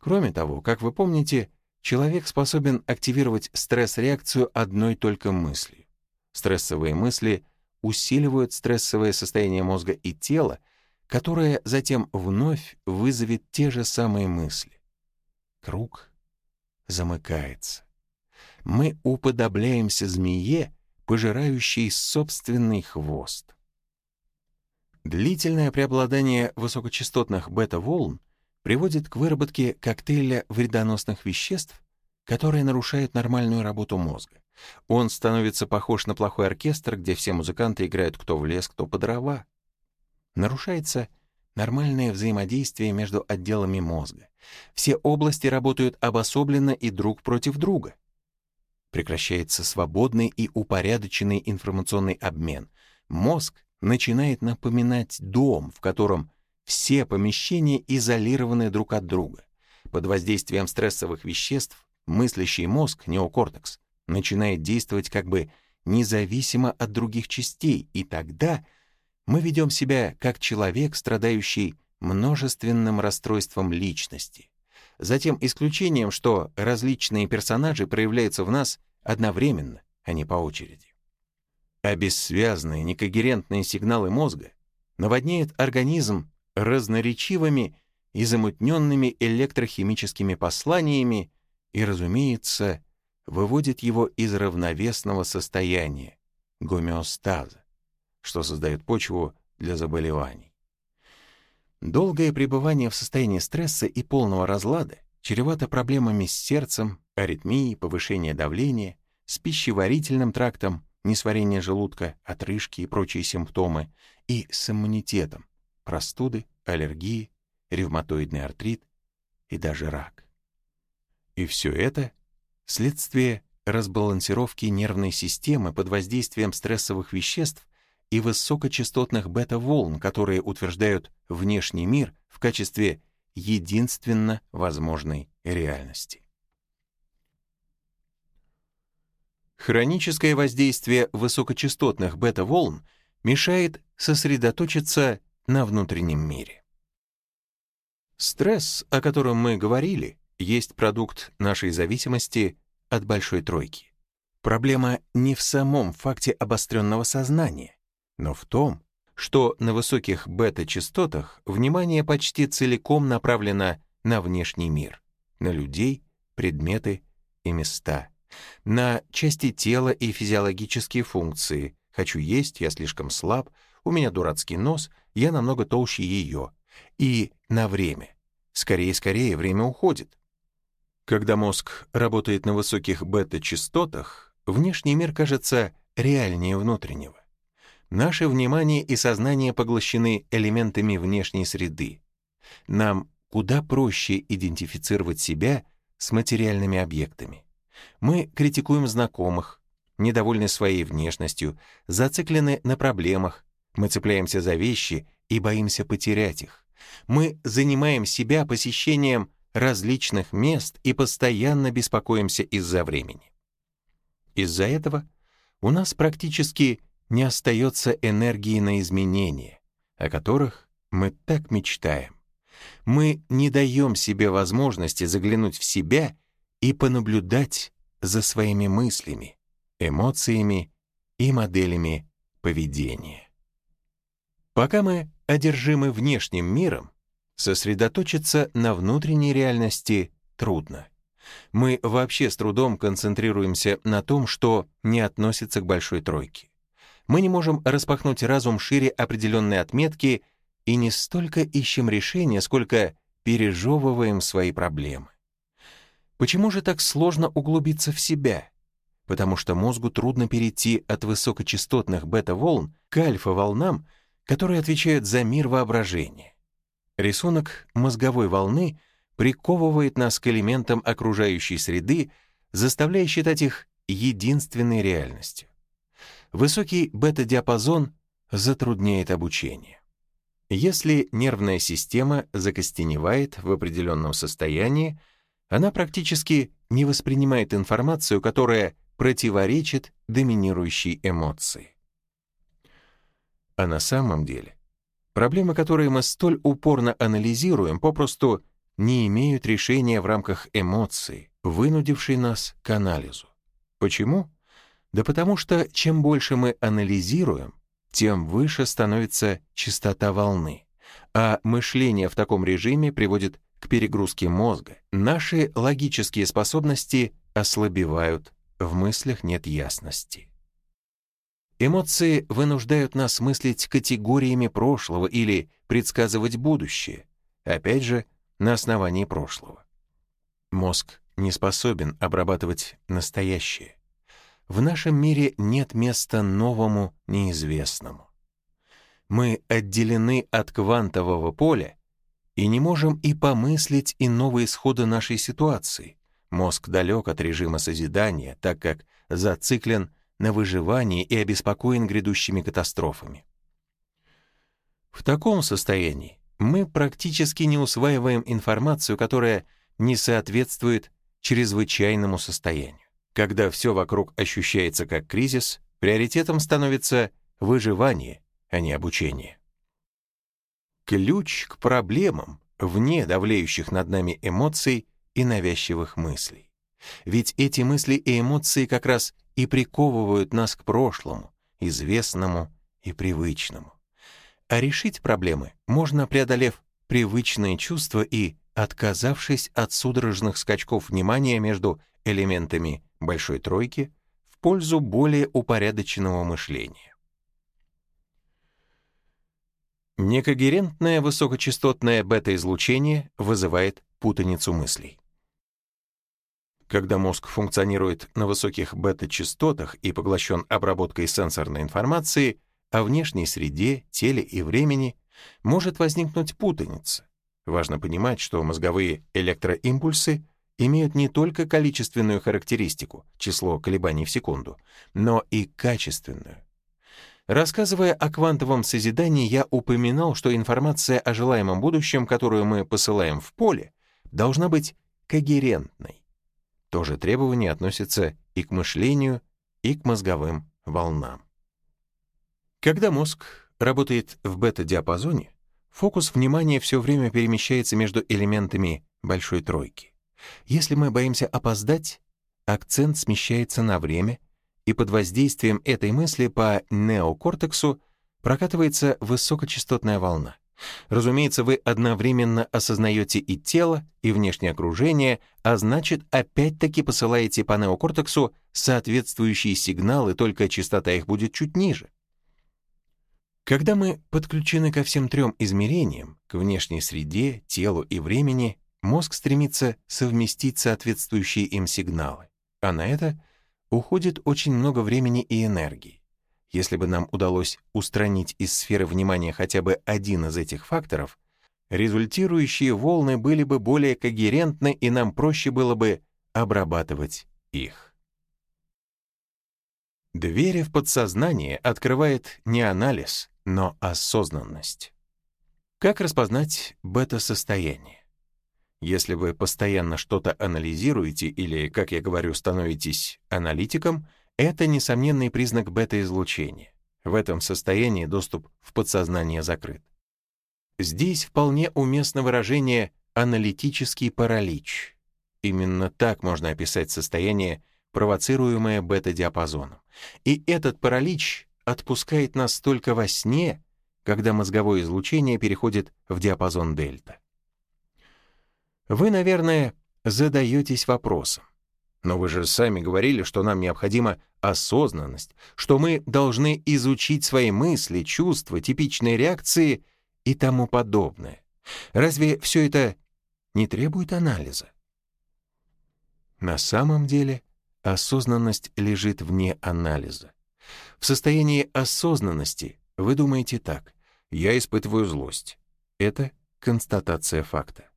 Кроме того, как вы помните, человек способен активировать стресс-реакцию одной только мыслью. Стрессовые мысли усиливают стрессовое состояние мозга и тела, которое затем вновь вызовет те же самые мысли. Круг замыкается. Мы уподобляемся змее, пожирающей собственный хвост. Длительное преобладание высокочастотных бета-волн приводит к выработке коктейля вредоносных веществ, которые нарушают нормальную работу мозга. Он становится похож на плохой оркестр, где все музыканты играют кто в лес, кто по дрова. Нарушается нормальное взаимодействие между отделами мозга. Все области работают обособленно и друг против друга. Прекращается свободный и упорядоченный информационный обмен. Мозг начинает напоминать дом, в котором все помещения изолированы друг от друга. Под воздействием стрессовых веществ мыслящий мозг, неокортекс, начинает действовать как бы независимо от других частей, и тогда мы ведем себя как человек, страдающий множественным расстройством личности. Затем исключением, что различные персонажи проявляются в нас одновременно, а не по очереди а бессвязные, некогерентные сигналы мозга наводняют организм разноречивыми и замутненными электрохимическими посланиями и, разумеется, выводит его из равновесного состояния, гомеостаза, что создает почву для заболеваний. Долгое пребывание в состоянии стресса и полного разлада чревато проблемами с сердцем, аритмией, повышением давления, с пищеварительным трактом, несварение желудка, отрыжки и прочие симптомы, и с иммунитетом, простуды, аллергии, ревматоидный артрит и даже рак. И все это — следствие разбалансировки нервной системы под воздействием стрессовых веществ и высокочастотных бета-волн, которые утверждают внешний мир в качестве единственно возможной реальности. Хроническое воздействие высокочастотных бета-волн мешает сосредоточиться на внутреннем мире. Стресс, о котором мы говорили, есть продукт нашей зависимости от большой тройки. Проблема не в самом факте обостренного сознания, но в том, что на высоких бета-частотах внимание почти целиком направлено на внешний мир, на людей, предметы и места на части тела и физиологические функции. Хочу есть, я слишком слаб, у меня дурацкий нос, я намного толще ее. И на время. Скорее-скорее время уходит. Когда мозг работает на высоких бета-частотах, внешний мир кажется реальнее внутреннего. Наше внимание и сознание поглощены элементами внешней среды. Нам куда проще идентифицировать себя с материальными объектами. Мы критикуем знакомых, недовольны своей внешностью, зациклены на проблемах, мы цепляемся за вещи и боимся потерять их. Мы занимаем себя посещением различных мест и постоянно беспокоимся из-за времени. Из-за этого у нас практически не остается энергии на изменения, о которых мы так мечтаем. Мы не даем себе возможности заглянуть в себя и понаблюдать за своими мыслями, эмоциями и моделями поведения. Пока мы одержимы внешним миром, сосредоточиться на внутренней реальности трудно. Мы вообще с трудом концентрируемся на том, что не относится к большой тройке. Мы не можем распахнуть разум шире определенной отметки и не столько ищем решения, сколько пережевываем свои проблемы. Почему же так сложно углубиться в себя? Потому что мозгу трудно перейти от высокочастотных бета-волн к альфа-волнам, которые отвечают за мир воображения. Рисунок мозговой волны приковывает нас к элементам окружающей среды, заставляя считать их единственной реальностью. Высокий бета-диапазон затрудняет обучение. Если нервная система закостеневает в определенном состоянии, она практически не воспринимает информацию, которая противоречит доминирующей эмоции. А на самом деле проблемы, которые мы столь упорно анализируем, попросту не имеют решения в рамках эмоций, вынудившей нас к анализу. Почему? Да потому что чем больше мы анализируем, тем выше становится частота волны, а мышление в таком режиме приводит к перегрузке мозга, наши логические способности ослабевают, в мыслях нет ясности. Эмоции вынуждают нас мыслить категориями прошлого или предсказывать будущее, опять же, на основании прошлого. Мозг не способен обрабатывать настоящее. В нашем мире нет места новому, неизвестному. Мы отделены от квантового поля и не можем и помыслить иного исхода нашей ситуации. Мозг далек от режима созидания, так как зациклен на выживании и обеспокоен грядущими катастрофами. В таком состоянии мы практически не усваиваем информацию, которая не соответствует чрезвычайному состоянию. Когда все вокруг ощущается как кризис, приоритетом становится выживание, а не обучение. Ключ к проблемам вне давлеющих над нами эмоций и навязчивых мыслей. Ведь эти мысли и эмоции как раз и приковывают нас к прошлому, известному и привычному. А решить проблемы можно, преодолев привычные чувства и отказавшись от судорожных скачков внимания между элементами большой тройки в пользу более упорядоченного мышления. Некогерентное высокочастотное бета-излучение вызывает путаницу мыслей. Когда мозг функционирует на высоких бета-частотах и поглощен обработкой сенсорной информации о внешней среде, теле и времени, может возникнуть путаница. Важно понимать, что мозговые электроимпульсы имеют не только количественную характеристику, число колебаний в секунду, но и качественную. Рассказывая о квантовом созидании, я упоминал, что информация о желаемом будущем, которую мы посылаем в поле, должна быть когерентной. То же требование относится и к мышлению, и к мозговым волнам. Когда мозг работает в бета-диапазоне, фокус внимания все время перемещается между элементами большой тройки. Если мы боимся опоздать, акцент смещается на время, и под воздействием этой мысли по неокортексу прокатывается высокочастотная волна. Разумеется, вы одновременно осознаете и тело, и внешнее окружение, а значит, опять-таки посылаете по неокортексу соответствующие сигналы, только частота их будет чуть ниже. Когда мы подключены ко всем трем измерениям, к внешней среде, телу и времени, Мозг стремится совместить соответствующие им сигналы, а на это уходит очень много времени и энергии. Если бы нам удалось устранить из сферы внимания хотя бы один из этих факторов, результирующие волны были бы более когерентны, и нам проще было бы обрабатывать их. Двери в подсознание открывает не анализ, но осознанность. Как распознать бета-состояние? Если вы постоянно что-то анализируете или, как я говорю, становитесь аналитиком, это несомненный признак бета-излучения. В этом состоянии доступ в подсознание закрыт. Здесь вполне уместно выражение «аналитический паралич». Именно так можно описать состояние, провоцируемое бета-диапазоном. И этот паралич отпускает нас только во сне, когда мозговое излучение переходит в диапазон дельта. Вы, наверное, задаетесь вопросом. Но вы же сами говорили, что нам необходима осознанность, что мы должны изучить свои мысли, чувства, типичные реакции и тому подобное. Разве все это не требует анализа? На самом деле осознанность лежит вне анализа. В состоянии осознанности вы думаете так «я испытываю злость». Это констатация факта.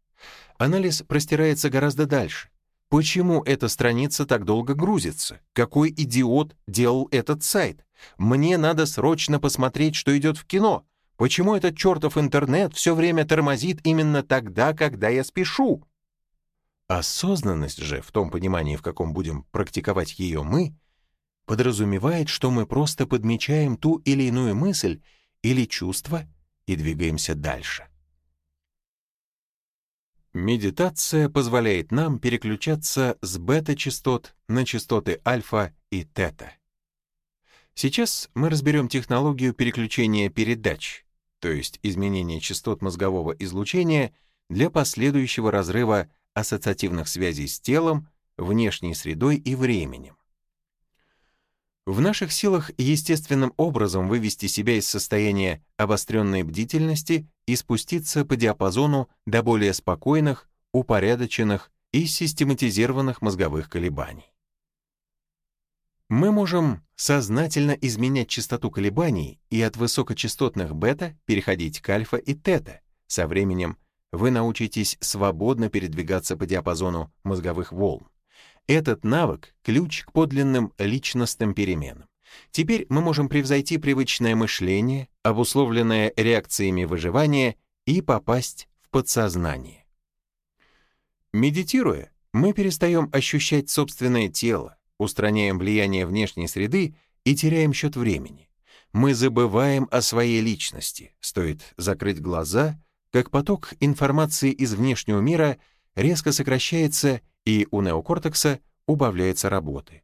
Анализ простирается гораздо дальше. Почему эта страница так долго грузится? Какой идиот делал этот сайт? Мне надо срочно посмотреть, что идет в кино. Почему этот чертов интернет все время тормозит именно тогда, когда я спешу? Осознанность же, в том понимании, в каком будем практиковать ее мы, подразумевает, что мы просто подмечаем ту или иную мысль или чувство и двигаемся дальше. Медитация позволяет нам переключаться с бета-частот на частоты альфа и тета. Сейчас мы разберем технологию переключения передач, то есть изменения частот мозгового излучения для последующего разрыва ассоциативных связей с телом, внешней средой и временем. В наших силах естественным образом вывести себя из состояния обостренной бдительности и спуститься по диапазону до более спокойных, упорядоченных и систематизированных мозговых колебаний. Мы можем сознательно изменять частоту колебаний и от высокочастотных бета переходить к альфа и тета. Со временем вы научитесь свободно передвигаться по диапазону мозговых волн. Этот навык — ключ к подлинным личностным переменам. Теперь мы можем превзойти привычное мышление, обусловленное реакциями выживания, и попасть в подсознание. Медитируя, мы перестаем ощущать собственное тело, устраняем влияние внешней среды и теряем счет времени. Мы забываем о своей личности. Стоит закрыть глаза, как поток информации из внешнего мира резко сокращается и у неокортекса убавляется работы.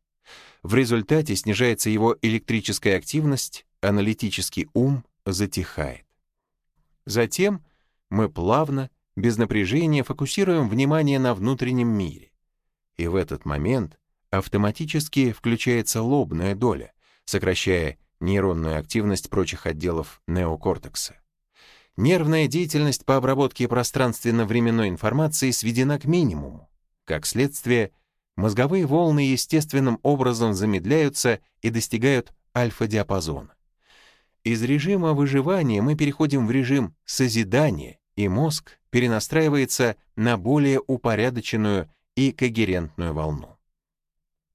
В результате снижается его электрическая активность, аналитический ум затихает. Затем мы плавно, без напряжения фокусируем внимание на внутреннем мире. И в этот момент автоматически включается лобная доля, сокращая нейронную активность прочих отделов неокортекса. Нервная деятельность по обработке пространственно-временной информации сведена к минимуму. Как следствие, мозговые волны естественным образом замедляются и достигают альфа-диапазона. Из режима выживания мы переходим в режим созидания, и мозг перенастраивается на более упорядоченную и когерентную волну.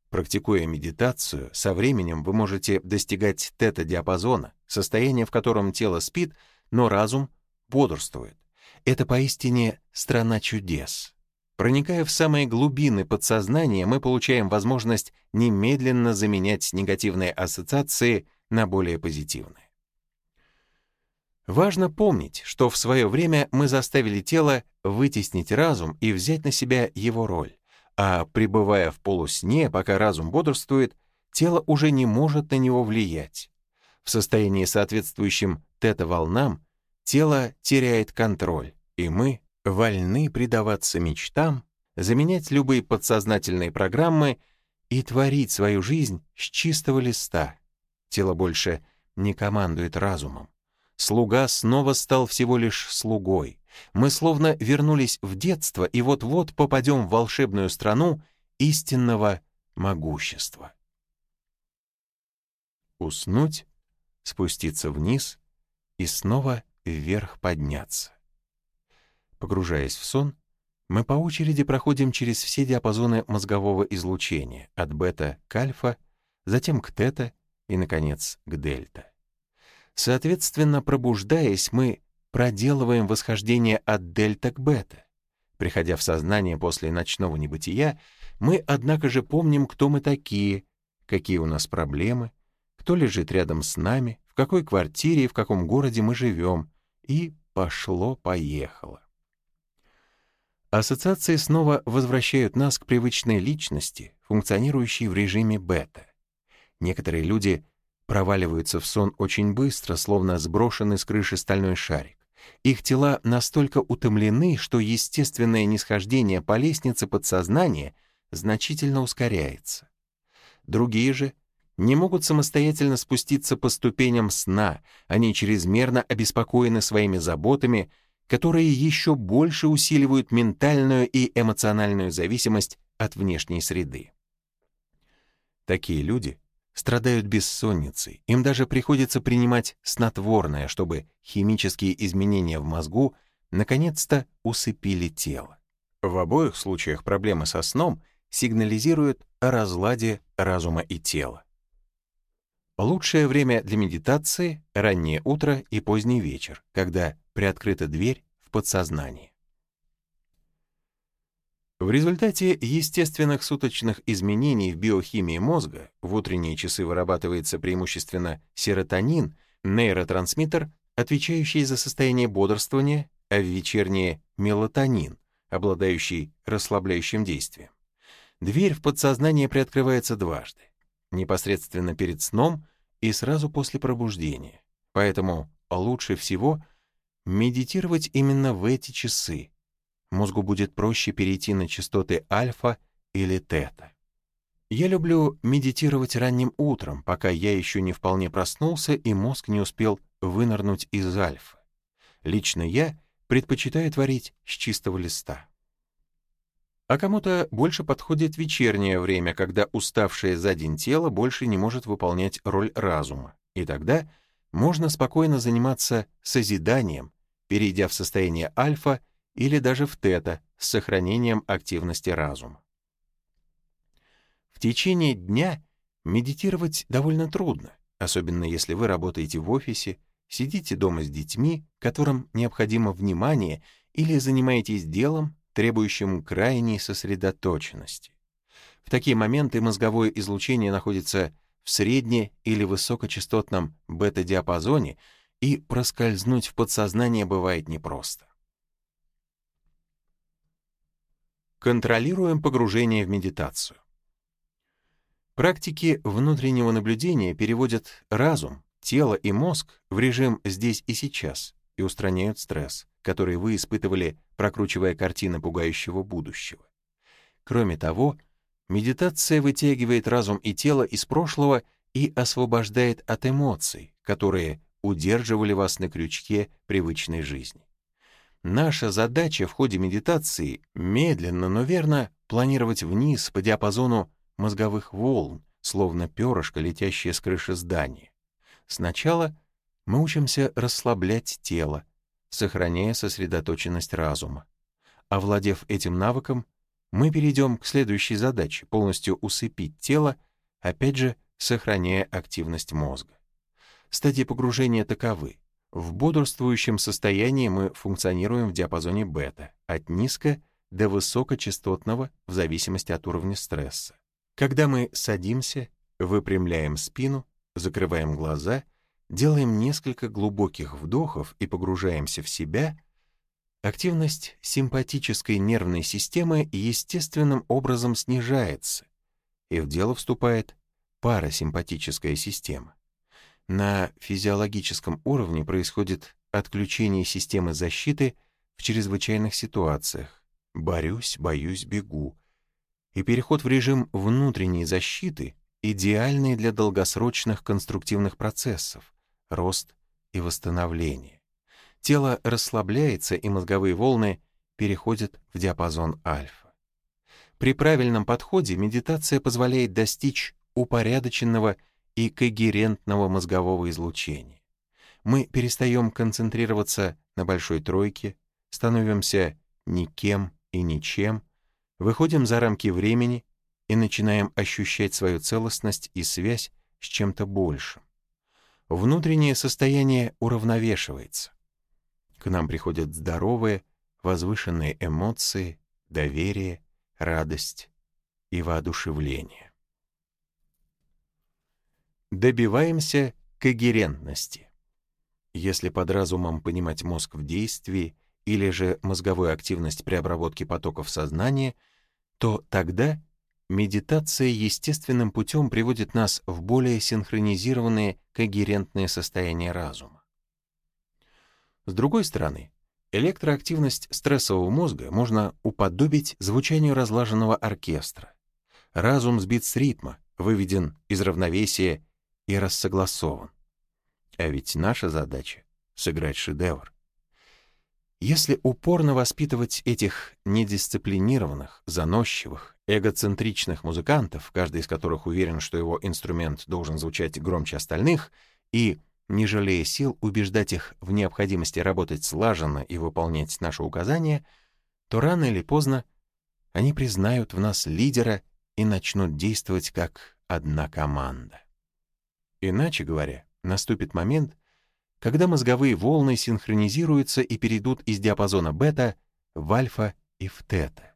Практикуя медитацию, со временем вы можете достигать тета-диапазона, состояние, в котором тело спит, но разум бодрствует. Это поистине страна чудес. Проникая в самые глубины подсознания, мы получаем возможность немедленно заменять негативные ассоциации на более позитивные. Важно помнить, что в свое время мы заставили тело вытеснить разум и взять на себя его роль, а пребывая в полусне, пока разум бодрствует, тело уже не может на него влиять. В состоянии соответствующем тета-волнам тело теряет контроль, и мы вольны предаваться мечтам, заменять любые подсознательные программы и творить свою жизнь с чистого листа. Тело больше не командует разумом. Слуга снова стал всего лишь слугой. Мы словно вернулись в детство и вот-вот попадем в волшебную страну истинного могущества. Уснуть, спуститься вниз и снова вверх подняться. Погружаясь в сон, мы по очереди проходим через все диапазоны мозгового излучения, от бета к альфа, затем к тета и, наконец, к дельта. Соответственно, пробуждаясь, мы проделываем восхождение от дельта к бета. Приходя в сознание после ночного небытия, мы, однако же, помним, кто мы такие, какие у нас проблемы, кто лежит рядом с нами, в какой квартире и в каком городе мы живем, и пошло-поехало. Ассоциации снова возвращают нас к привычной личности, функционирующей в режиме бета. Некоторые люди проваливаются в сон очень быстро, словно сброшенный с крыши стальной шарик. Их тела настолько утомлены, что естественное нисхождение по лестнице подсознания значительно ускоряется. Другие же не могут самостоятельно спуститься по ступеням сна, они чрезмерно обеспокоены своими заботами, которые еще больше усиливают ментальную и эмоциональную зависимость от внешней среды. Такие люди страдают бессонницей, им даже приходится принимать снотворное, чтобы химические изменения в мозгу наконец-то усыпили тело. В обоих случаях проблемы со сном сигнализируют о разладе разума и тела. Лучшее время для медитации — раннее утро и поздний вечер, когда приоткрыта дверь в подсознание. В результате естественных суточных изменений в биохимии мозга в утренние часы вырабатывается преимущественно серотонин, нейротрансмиттер, отвечающий за состояние бодрствования, а в вечерние — мелатонин, обладающий расслабляющим действием. Дверь в подсознание приоткрывается дважды непосредственно перед сном и сразу после пробуждения. Поэтому лучше всего медитировать именно в эти часы, мозгу будет проще перейти на частоты альфа или тета. Я люблю медитировать ранним утром, пока я еще не вполне проснулся и мозг не успел вынырнуть из альфа. Лично я предпочитаю творить с чистого листа. А кому-то больше подходит вечернее время, когда уставшее за день тело больше не может выполнять роль разума. И тогда можно спокойно заниматься созиданием, перейдя в состояние альфа или даже в тета с сохранением активности разума. В течение дня медитировать довольно трудно, особенно если вы работаете в офисе, сидите дома с детьми, которым необходимо внимание, или занимаетесь делом, требующим крайней сосредоточенности. В такие моменты мозговое излучение находится в средне- или высокочастотном бета-диапазоне, и проскользнуть в подсознание бывает непросто. Контролируем погружение в медитацию. Практики внутреннего наблюдения переводят разум, тело и мозг в режим «здесь и сейчас» и устраняют стресс, который вы испытывали, прокручивая картины пугающего будущего. Кроме того, медитация вытягивает разум и тело из прошлого и освобождает от эмоций, которые удерживали вас на крючке привычной жизни. Наша задача в ходе медитации медленно, но верно планировать вниз по диапазону мозговых волн, словно перышко, летящее с крыши здания. Сначала мы учимся расслаблять тело, сохраняя сосредоточенность разума. Овладев этим навыком, мы перейдем к следующей задаче — полностью усыпить тело, опять же, сохраняя активность мозга. Стадии погружения таковы. В бодрствующем состоянии мы функционируем в диапазоне бета, от низко до высокочастотного в зависимости от уровня стресса. Когда мы садимся, выпрямляем спину, закрываем глаза, делаем несколько глубоких вдохов и погружаемся в себя, активность симпатической нервной системы естественным образом снижается, и в дело вступает парасимпатическая система. На физиологическом уровне происходит отключение системы защиты в чрезвычайных ситуациях. Борюсь, боюсь, бегу и переход в режим внутренней защиты идеальный для долгосрочных конструктивных процессов, рост и восстановление. Тело расслабляется, и мозговые волны переходят в диапазон альфа. При правильном подходе медитация позволяет достичь упорядоченного и когерентного мозгового излучения. Мы перестаем концентрироваться на большой тройке, становимся никем и ничем, Выходим за рамки времени и начинаем ощущать свою целостность и связь с чем-то большим. Внутреннее состояние уравновешивается. К нам приходят здоровые, возвышенные эмоции, доверие, радость и воодушевление. Добиваемся когерентности. Если под разумом понимать мозг в действии или же мозговую активность при обработке потоков сознания — то тогда медитация естественным путем приводит нас в более синхронизированные, когерентные состояния разума. С другой стороны, электроактивность стрессового мозга можно уподобить звучанию разлаженного оркестра. Разум сбит с ритма, выведен из равновесия и рассогласован. А ведь наша задача — сыграть шедевр. Если упорно воспитывать этих недисциплинированных, заносчивых, эгоцентричных музыкантов, каждый из которых уверен, что его инструмент должен звучать громче остальных, и, не жалея сил, убеждать их в необходимости работать слаженно и выполнять наши указания, то рано или поздно они признают в нас лидера и начнут действовать как одна команда. Иначе говоря, наступит момент, когда мозговые волны синхронизируются и перейдут из диапазона бета в альфа и в тета.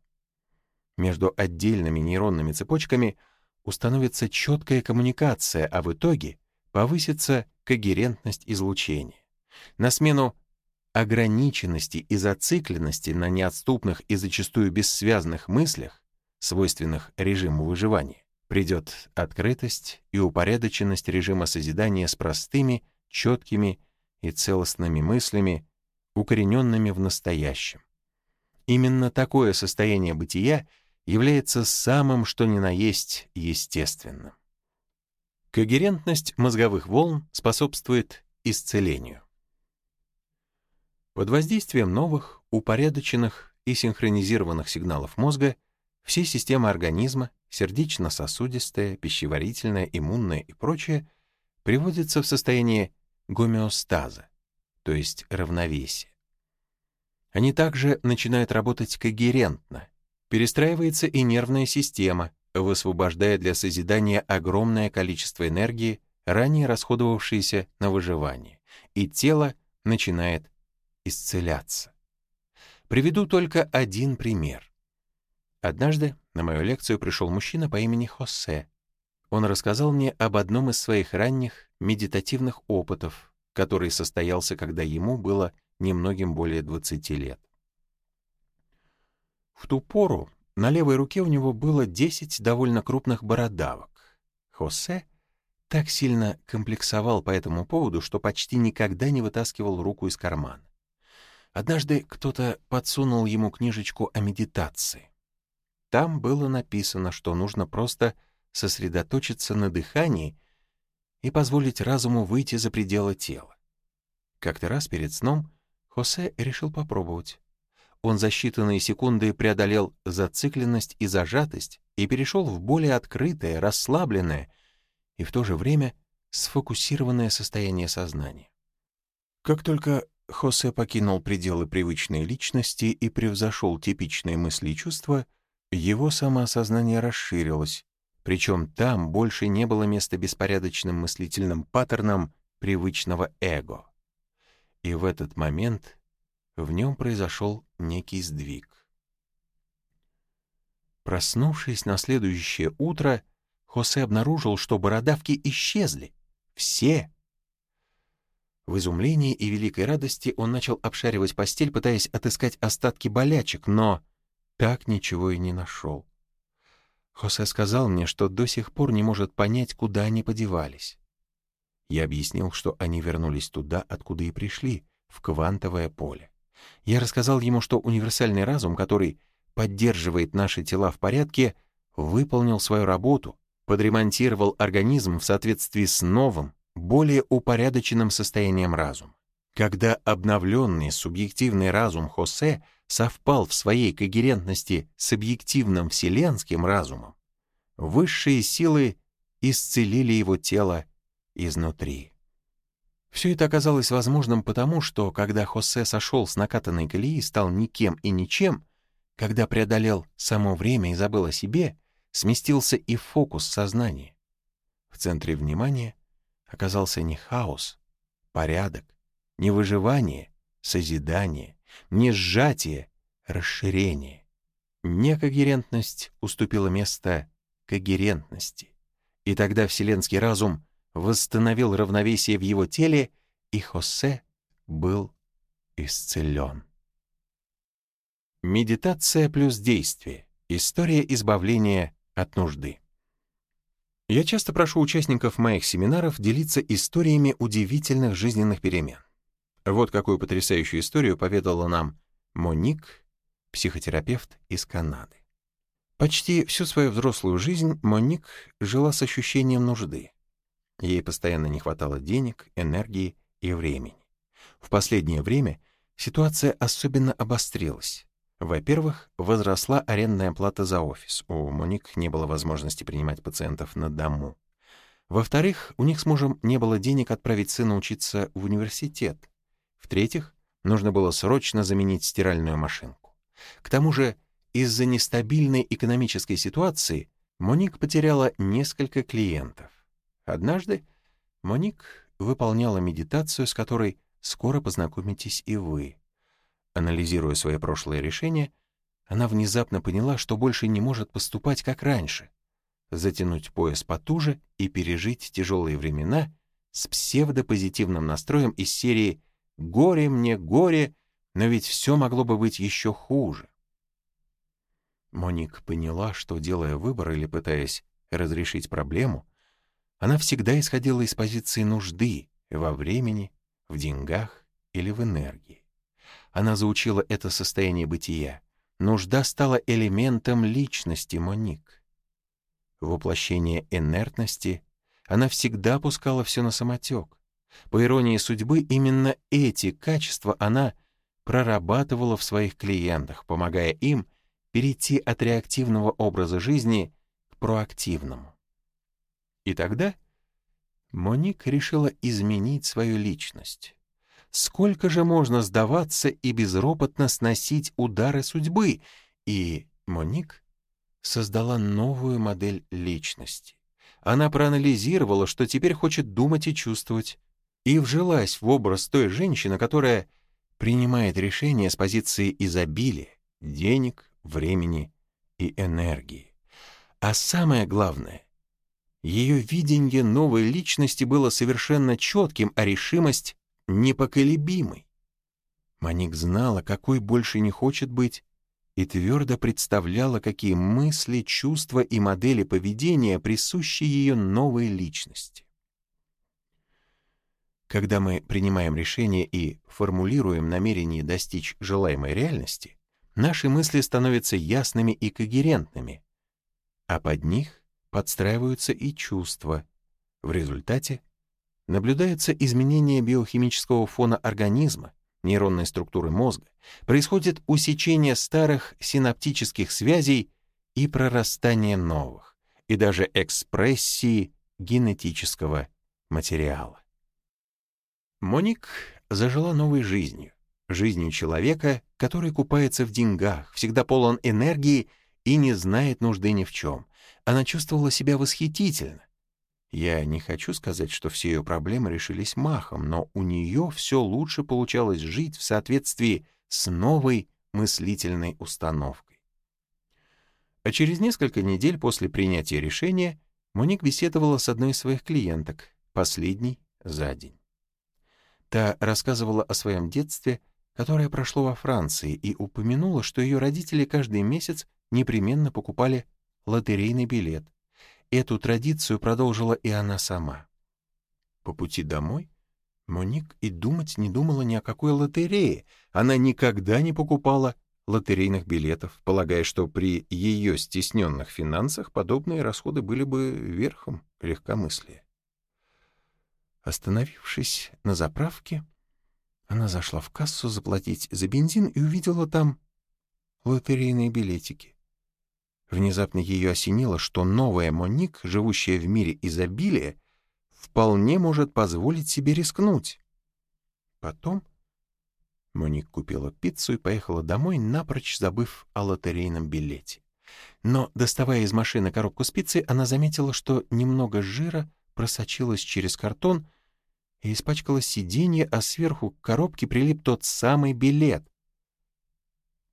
Между отдельными нейронными цепочками установится четкая коммуникация, а в итоге повысится когерентность излучения. На смену ограниченности и зацикленности на неотступных и зачастую бессвязных мыслях, свойственных режиму выживания, придет открытость и упорядоченность режима созидания с простыми, четкими и целостными мыслями, укорененными в настоящем. Именно такое состояние бытия является самым что ни на есть естественным. Когерентность мозговых волн способствует исцелению. Под воздействием новых, упорядоченных и синхронизированных сигналов мозга все системы организма, сердечно-сосудистая, пищеварительная, иммунная и прочее, приводятся в состояние гомеостаза, то есть равновесия. Они также начинают работать когерентно. Перестраивается и нервная система, высвобождая для созидания огромное количество энергии, ранее расходовавшееся на выживание, и тело начинает исцеляться. Приведу только один пример. Однажды на мою лекцию пришел мужчина по имени Хосе. Он рассказал мне об одном из своих ранних медитативных опытов, который состоялся, когда ему было немногим более 20 лет. В ту пору на левой руке у него было 10 довольно крупных бородавок. Хосе так сильно комплексовал по этому поводу, что почти никогда не вытаскивал руку из кармана. Однажды кто-то подсунул ему книжечку о медитации. Там было написано, что нужно просто сосредоточиться на дыхании и позволить разуму выйти за пределы тела. Как-то раз перед сном Хосе решил попробовать. Он за считанные секунды преодолел зацикленность и зажатость и перешел в более открытое, расслабленное и в то же время сфокусированное состояние сознания. Как только Хосе покинул пределы привычной личности и превзошел типичные мысли и чувства, его самоосознание расширилось, причем там больше не было места беспорядочным мыслительным паттернам привычного эго. И в этот момент в нем произошел некий сдвиг. Проснувшись на следующее утро, Хосе обнаружил, что бородавки исчезли. Все. В изумлении и великой радости он начал обшаривать постель, пытаясь отыскать остатки болячек, но так ничего и не нашел. Хосе сказал мне, что до сих пор не может понять, куда они подевались. Я объяснил, что они вернулись туда, откуда и пришли, в квантовое поле. Я рассказал ему, что универсальный разум, который поддерживает наши тела в порядке, выполнил свою работу, подремонтировал организм в соответствии с новым, более упорядоченным состоянием разума. Когда обновленный субъективный разум Хосе совпал в своей когерентности с объективным вселенским разумом, высшие силы исцелили его тело изнутри. Все это оказалось возможным потому, что когда Хосе сошел с накатанной колеи, стал никем и ничем, когда преодолел само время и забыл о себе, сместился и фокус сознания. В центре внимания оказался не хаос, порядок, не выживание, созидание, не сжатие, расширение. Некогерентность уступила место когерентности. И тогда вселенский разум восстановил равновесие в его теле, и Хосе был исцелен. Медитация плюс действие. История избавления от нужды. Я часто прошу участников моих семинаров делиться историями удивительных жизненных перемен. Вот какую потрясающую историю поведала нам Моник, психотерапевт из Канады. Почти всю свою взрослую жизнь Моник жила с ощущением нужды. Ей постоянно не хватало денег, энергии и времени. В последнее время ситуация особенно обострилась. Во-первых, возросла арендная плата за офис. У Моник не было возможности принимать пациентов на дому. Во-вторых, у них с мужем не было денег отправить сына учиться в университет. В-третьих, нужно было срочно заменить стиральную машинку. К тому же, из-за нестабильной экономической ситуации Моник потеряла несколько клиентов. Однажды Моник выполняла медитацию, с которой скоро познакомитесь и вы. Анализируя свои прошлые решения, она внезапно поняла, что больше не может поступать как раньше. Затянуть пояс потуже и пережить тяжелые времена с псевдопозитивным настроем из серии «Горе мне, горе, но ведь все могло бы быть еще хуже». Моник поняла, что, делая выбор или пытаясь разрешить проблему, она всегда исходила из позиции нужды во времени, в деньгах или в энергии. Она заучила это состояние бытия, нужда стала элементом личности Моник. Воплощение инертности она всегда пускала все на самотек. По иронии судьбы, именно эти качества она прорабатывала в своих клиентах, помогая им перейти от реактивного образа жизни к проактивному. И тогда Моник решила изменить свою личность. Сколько же можно сдаваться и безропотно сносить удары судьбы? И Моник создала новую модель личности. Она проанализировала, что теперь хочет думать и чувствовать, и вжилась в образ той женщины, которая принимает решения с позиции изобилия, денег, времени и энергии. А самое главное, ее видение новой личности было совершенно четким, а решимость — непоколебимой. Маник знала, какой больше не хочет быть, и твердо представляла, какие мысли, чувства и модели поведения присущи ее новой личности. Когда мы принимаем решение и формулируем намерение достичь желаемой реальности, наши мысли становятся ясными и когерентными, а под них подстраиваются и чувства. В результате наблюдается изменение биохимического фона организма, нейронной структуры мозга, происходит усечение старых синаптических связей и прорастание новых, и даже экспрессии генетического материала. Моник зажила новой жизнью, жизнью человека, который купается в деньгах, всегда полон энергии и не знает нужды ни в чем. Она чувствовала себя восхитительно. Я не хочу сказать, что все ее проблемы решились махом, но у нее все лучше получалось жить в соответствии с новой мыслительной установкой. А через несколько недель после принятия решения Моник беседовала с одной из своих клиенток, последней за день. Та рассказывала о своем детстве, которое прошло во Франции, и упомянула, что ее родители каждый месяц непременно покупали лотерейный билет. Эту традицию продолжила и она сама. По пути домой Моник и думать не думала ни о какой лотерее. Она никогда не покупала лотерейных билетов, полагая, что при ее стесненных финансах подобные расходы были бы верхом легкомыслия. Остановившись на заправке, она зашла в кассу заплатить за бензин и увидела там лотерейные билетики. Внезапно ее осенило, что новая Моник, живущая в мире изобилия, вполне может позволить себе рискнуть. Потом Моник купила пиццу и поехала домой, напрочь забыв о лотерейном билете. Но, доставая из машины коробку с пиццей, она заметила, что немного жира просочилось через картон и испачкало сиденье, а сверху к коробке прилип тот самый билет.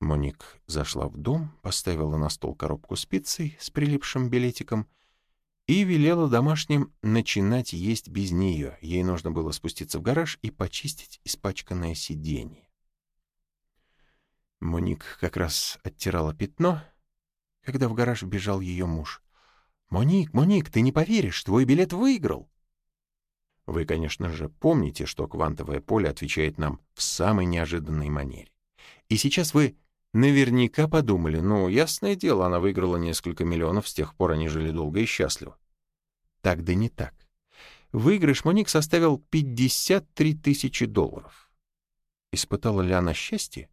Моник зашла в дом, поставила на стол коробку с пиццей с прилипшим билетиком и велела домашним начинать есть без нее. Ей нужно было спуститься в гараж и почистить испачканное сиденье. Моник как раз оттирала пятно, когда в гараж бежал ее муж. «Моник, Моник, ты не поверишь, твой билет выиграл!» Вы, конечно же, помните, что квантовое поле отвечает нам в самой неожиданной манере. И сейчас вы Наверняка подумали, ну, ясное дело, она выиграла несколько миллионов, с тех пор они жили долго и счастливо. Так да не так. Выигрыш Моник составил 53 тысячи долларов. Испытала ли она счастье?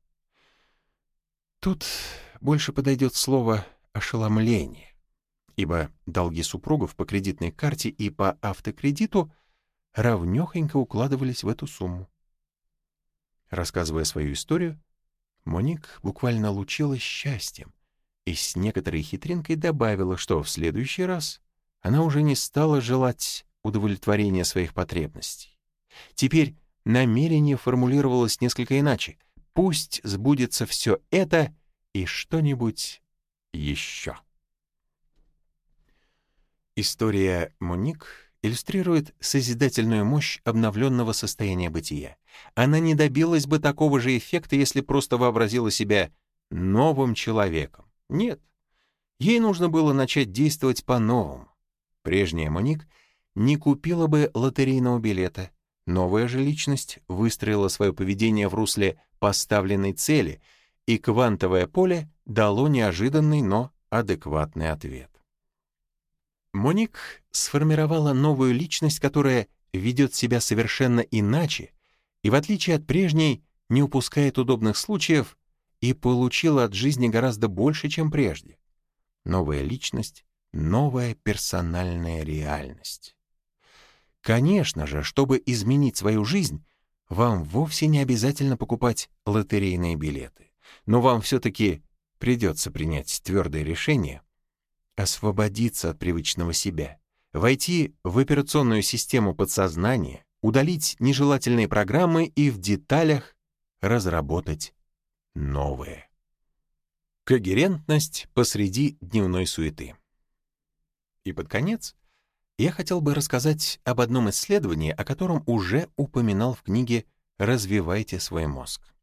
Тут больше подойдет слово «ошеломление», ибо долги супругов по кредитной карте и по автокредиту равнёхонько укладывались в эту сумму. Рассказывая свою историю, Моник буквально лучилась счастьем и с некоторой хитринкой добавила, что в следующий раз она уже не стала желать удовлетворения своих потребностей. Теперь намерение формулировалось несколько иначе. Пусть сбудется все это и что-нибудь еще. История Моник иллюстрирует созидательную мощь обновленного состояния бытия. Она не добилась бы такого же эффекта, если просто вообразила себя новым человеком. Нет, ей нужно было начать действовать по-новому. Прежняя Моник не купила бы лотерейного билета. Новая же личность выстроила свое поведение в русле поставленной цели и квантовое поле дало неожиданный, но адекватный ответ. Моник сформировала новую личность, которая ведет себя совершенно иначе и, в отличие от прежней, не упускает удобных случаев и получила от жизни гораздо больше, чем прежде. Новая личность, новая персональная реальность. Конечно же, чтобы изменить свою жизнь, вам вовсе не обязательно покупать лотерейные билеты, но вам все-таки придется принять твердое решение освободиться от привычного себя, войти в операционную систему подсознания, удалить нежелательные программы и в деталях разработать новые. Когерентность посреди дневной суеты. И под конец я хотел бы рассказать об одном исследовании, о котором уже упоминал в книге «Развивайте свой мозг».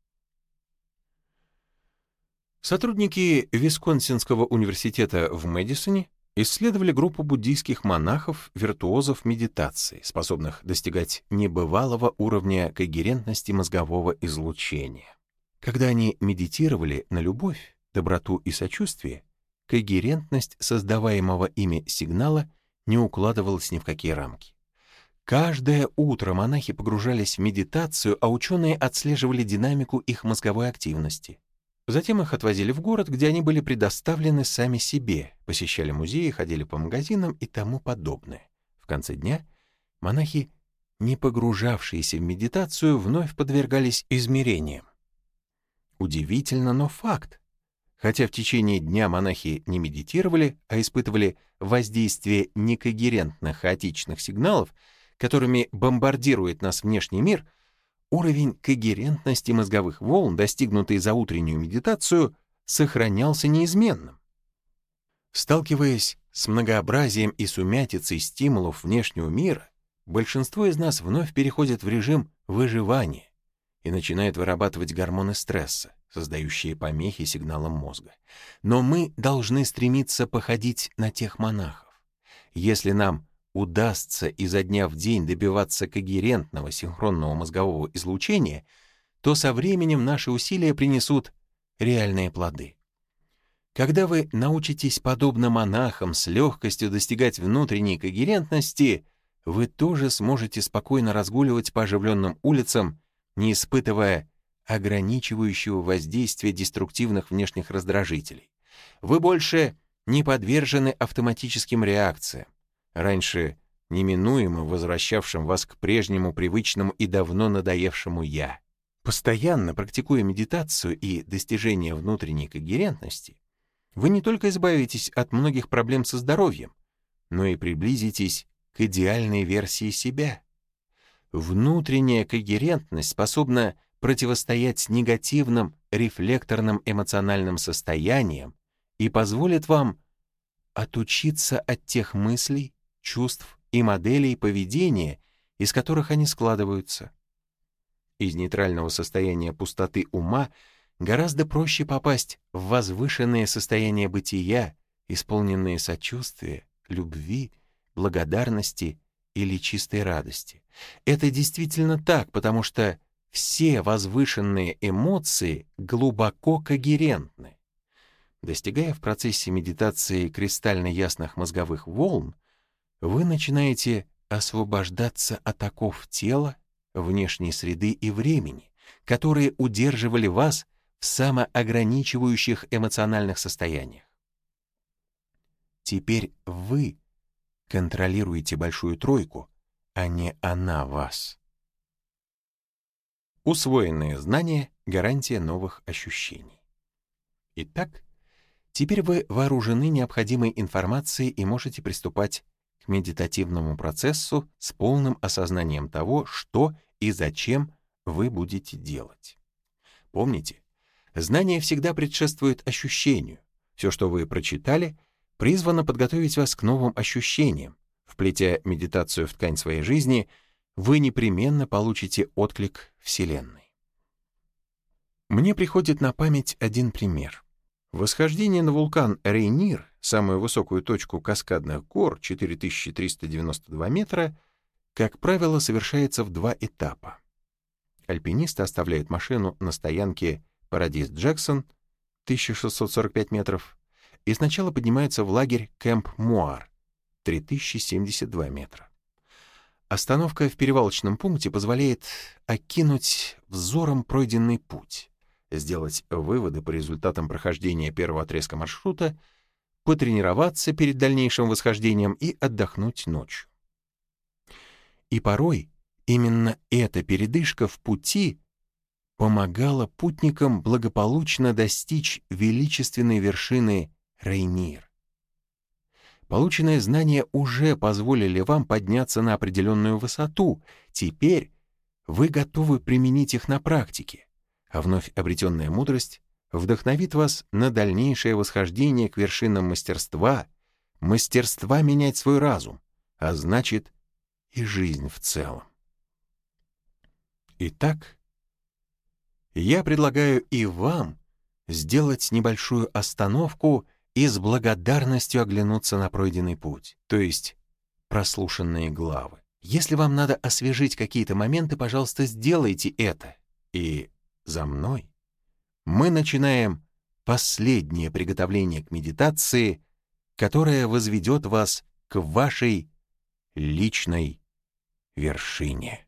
Сотрудники Висконсинского университета в Мэдисоне исследовали группу буддийских монахов-виртуозов медитации, способных достигать небывалого уровня когерентности мозгового излучения. Когда они медитировали на любовь, доброту и сочувствие, когерентность создаваемого ими сигнала не укладывалась ни в какие рамки. Каждое утро монахи погружались в медитацию, а ученые отслеживали динамику их мозговой активности. Затем их отвозили в город, где они были предоставлены сами себе, посещали музеи, ходили по магазинам и тому подобное. В конце дня монахи, не погружавшиеся в медитацию, вновь подвергались измерениям. Удивительно, но факт. Хотя в течение дня монахи не медитировали, а испытывали воздействие некогерентных хаотичных сигналов, которыми бомбардирует нас внешний мир — уровень когерентности мозговых волн, достигнутый за утреннюю медитацию, сохранялся неизменным. Сталкиваясь с многообразием и сумятицей стимулов внешнего мира, большинство из нас вновь переходит в режим выживания и начинает вырабатывать гормоны стресса, создающие помехи сигналам мозга. Но мы должны стремиться походить на тех монахов. Если нам удастся изо дня в день добиваться когерентного синхронного мозгового излучения, то со временем наши усилия принесут реальные плоды. Когда вы научитесь подобно монахам с легкостью достигать внутренней когерентности, вы тоже сможете спокойно разгуливать по оживленным улицам, не испытывая ограничивающего воздействия деструктивных внешних раздражителей. Вы больше не подвержены автоматическим реакциям, раньше неминуемо возвращавшим вас к прежнему привычному и давно надоевшему «я». Постоянно практикуя медитацию и достижение внутренней когерентности, вы не только избавитесь от многих проблем со здоровьем, но и приблизитесь к идеальной версии себя. Внутренняя когерентность способна противостоять негативным рефлекторным эмоциональным состояниям и позволит вам отучиться от тех мыслей, чувств и моделей поведения, из которых они складываются. Из нейтрального состояния пустоты ума гораздо проще попасть в возвышенное состояние бытия, исполненное сочувствия, любви, благодарности или чистой радости. Это действительно так, потому что все возвышенные эмоции глубоко когерентны. Достигая в процессе медитации кристально ясных мозговых волн, вы начинаете освобождаться от оков тела, внешней среды и времени, которые удерживали вас в самоограничивающих эмоциональных состояниях. Теперь вы контролируете большую тройку, а не она вас. Усвоенные знания — гарантия новых ощущений. Итак, теперь вы вооружены необходимой информацией и можете приступать к медитативному процессу с полным осознанием того, что и зачем вы будете делать. Помните, знание всегда предшествует ощущению. Все, что вы прочитали, призвано подготовить вас к новым ощущениям. Вплетя медитацию в ткань своей жизни, вы непременно получите отклик Вселенной. Мне приходит на память один пример. Восхождение на вулкан Рейнир, самую высокую точку каскадных гор, 4392 метра, как правило, совершается в два этапа. Альпинисты оставляют машину на стоянке Парадис Джексон, 1645 метров, и сначала поднимаются в лагерь Кэмп Муар, 3072 метра. Остановка в перевалочном пункте позволяет окинуть взором пройденный путь, сделать выводы по результатам прохождения первого отрезка маршрута, потренироваться перед дальнейшим восхождением и отдохнуть ночью. И порой именно эта передышка в пути помогала путникам благополучно достичь величественной вершины Рейнир. Полученные знания уже позволили вам подняться на определенную высоту. Теперь вы готовы применить их на практике, а вновь обретенная мудрость вдохновит вас на дальнейшее восхождение к вершинам мастерства, мастерства менять свой разум, а значит и жизнь в целом. Итак, я предлагаю и вам сделать небольшую остановку и с благодарностью оглянуться на пройденный путь, то есть прослушанные главы. Если вам надо освежить какие-то моменты, пожалуйста, сделайте это. И за мной мы начинаем последнее приготовление к медитации, которое возведет вас к вашей личной вершине.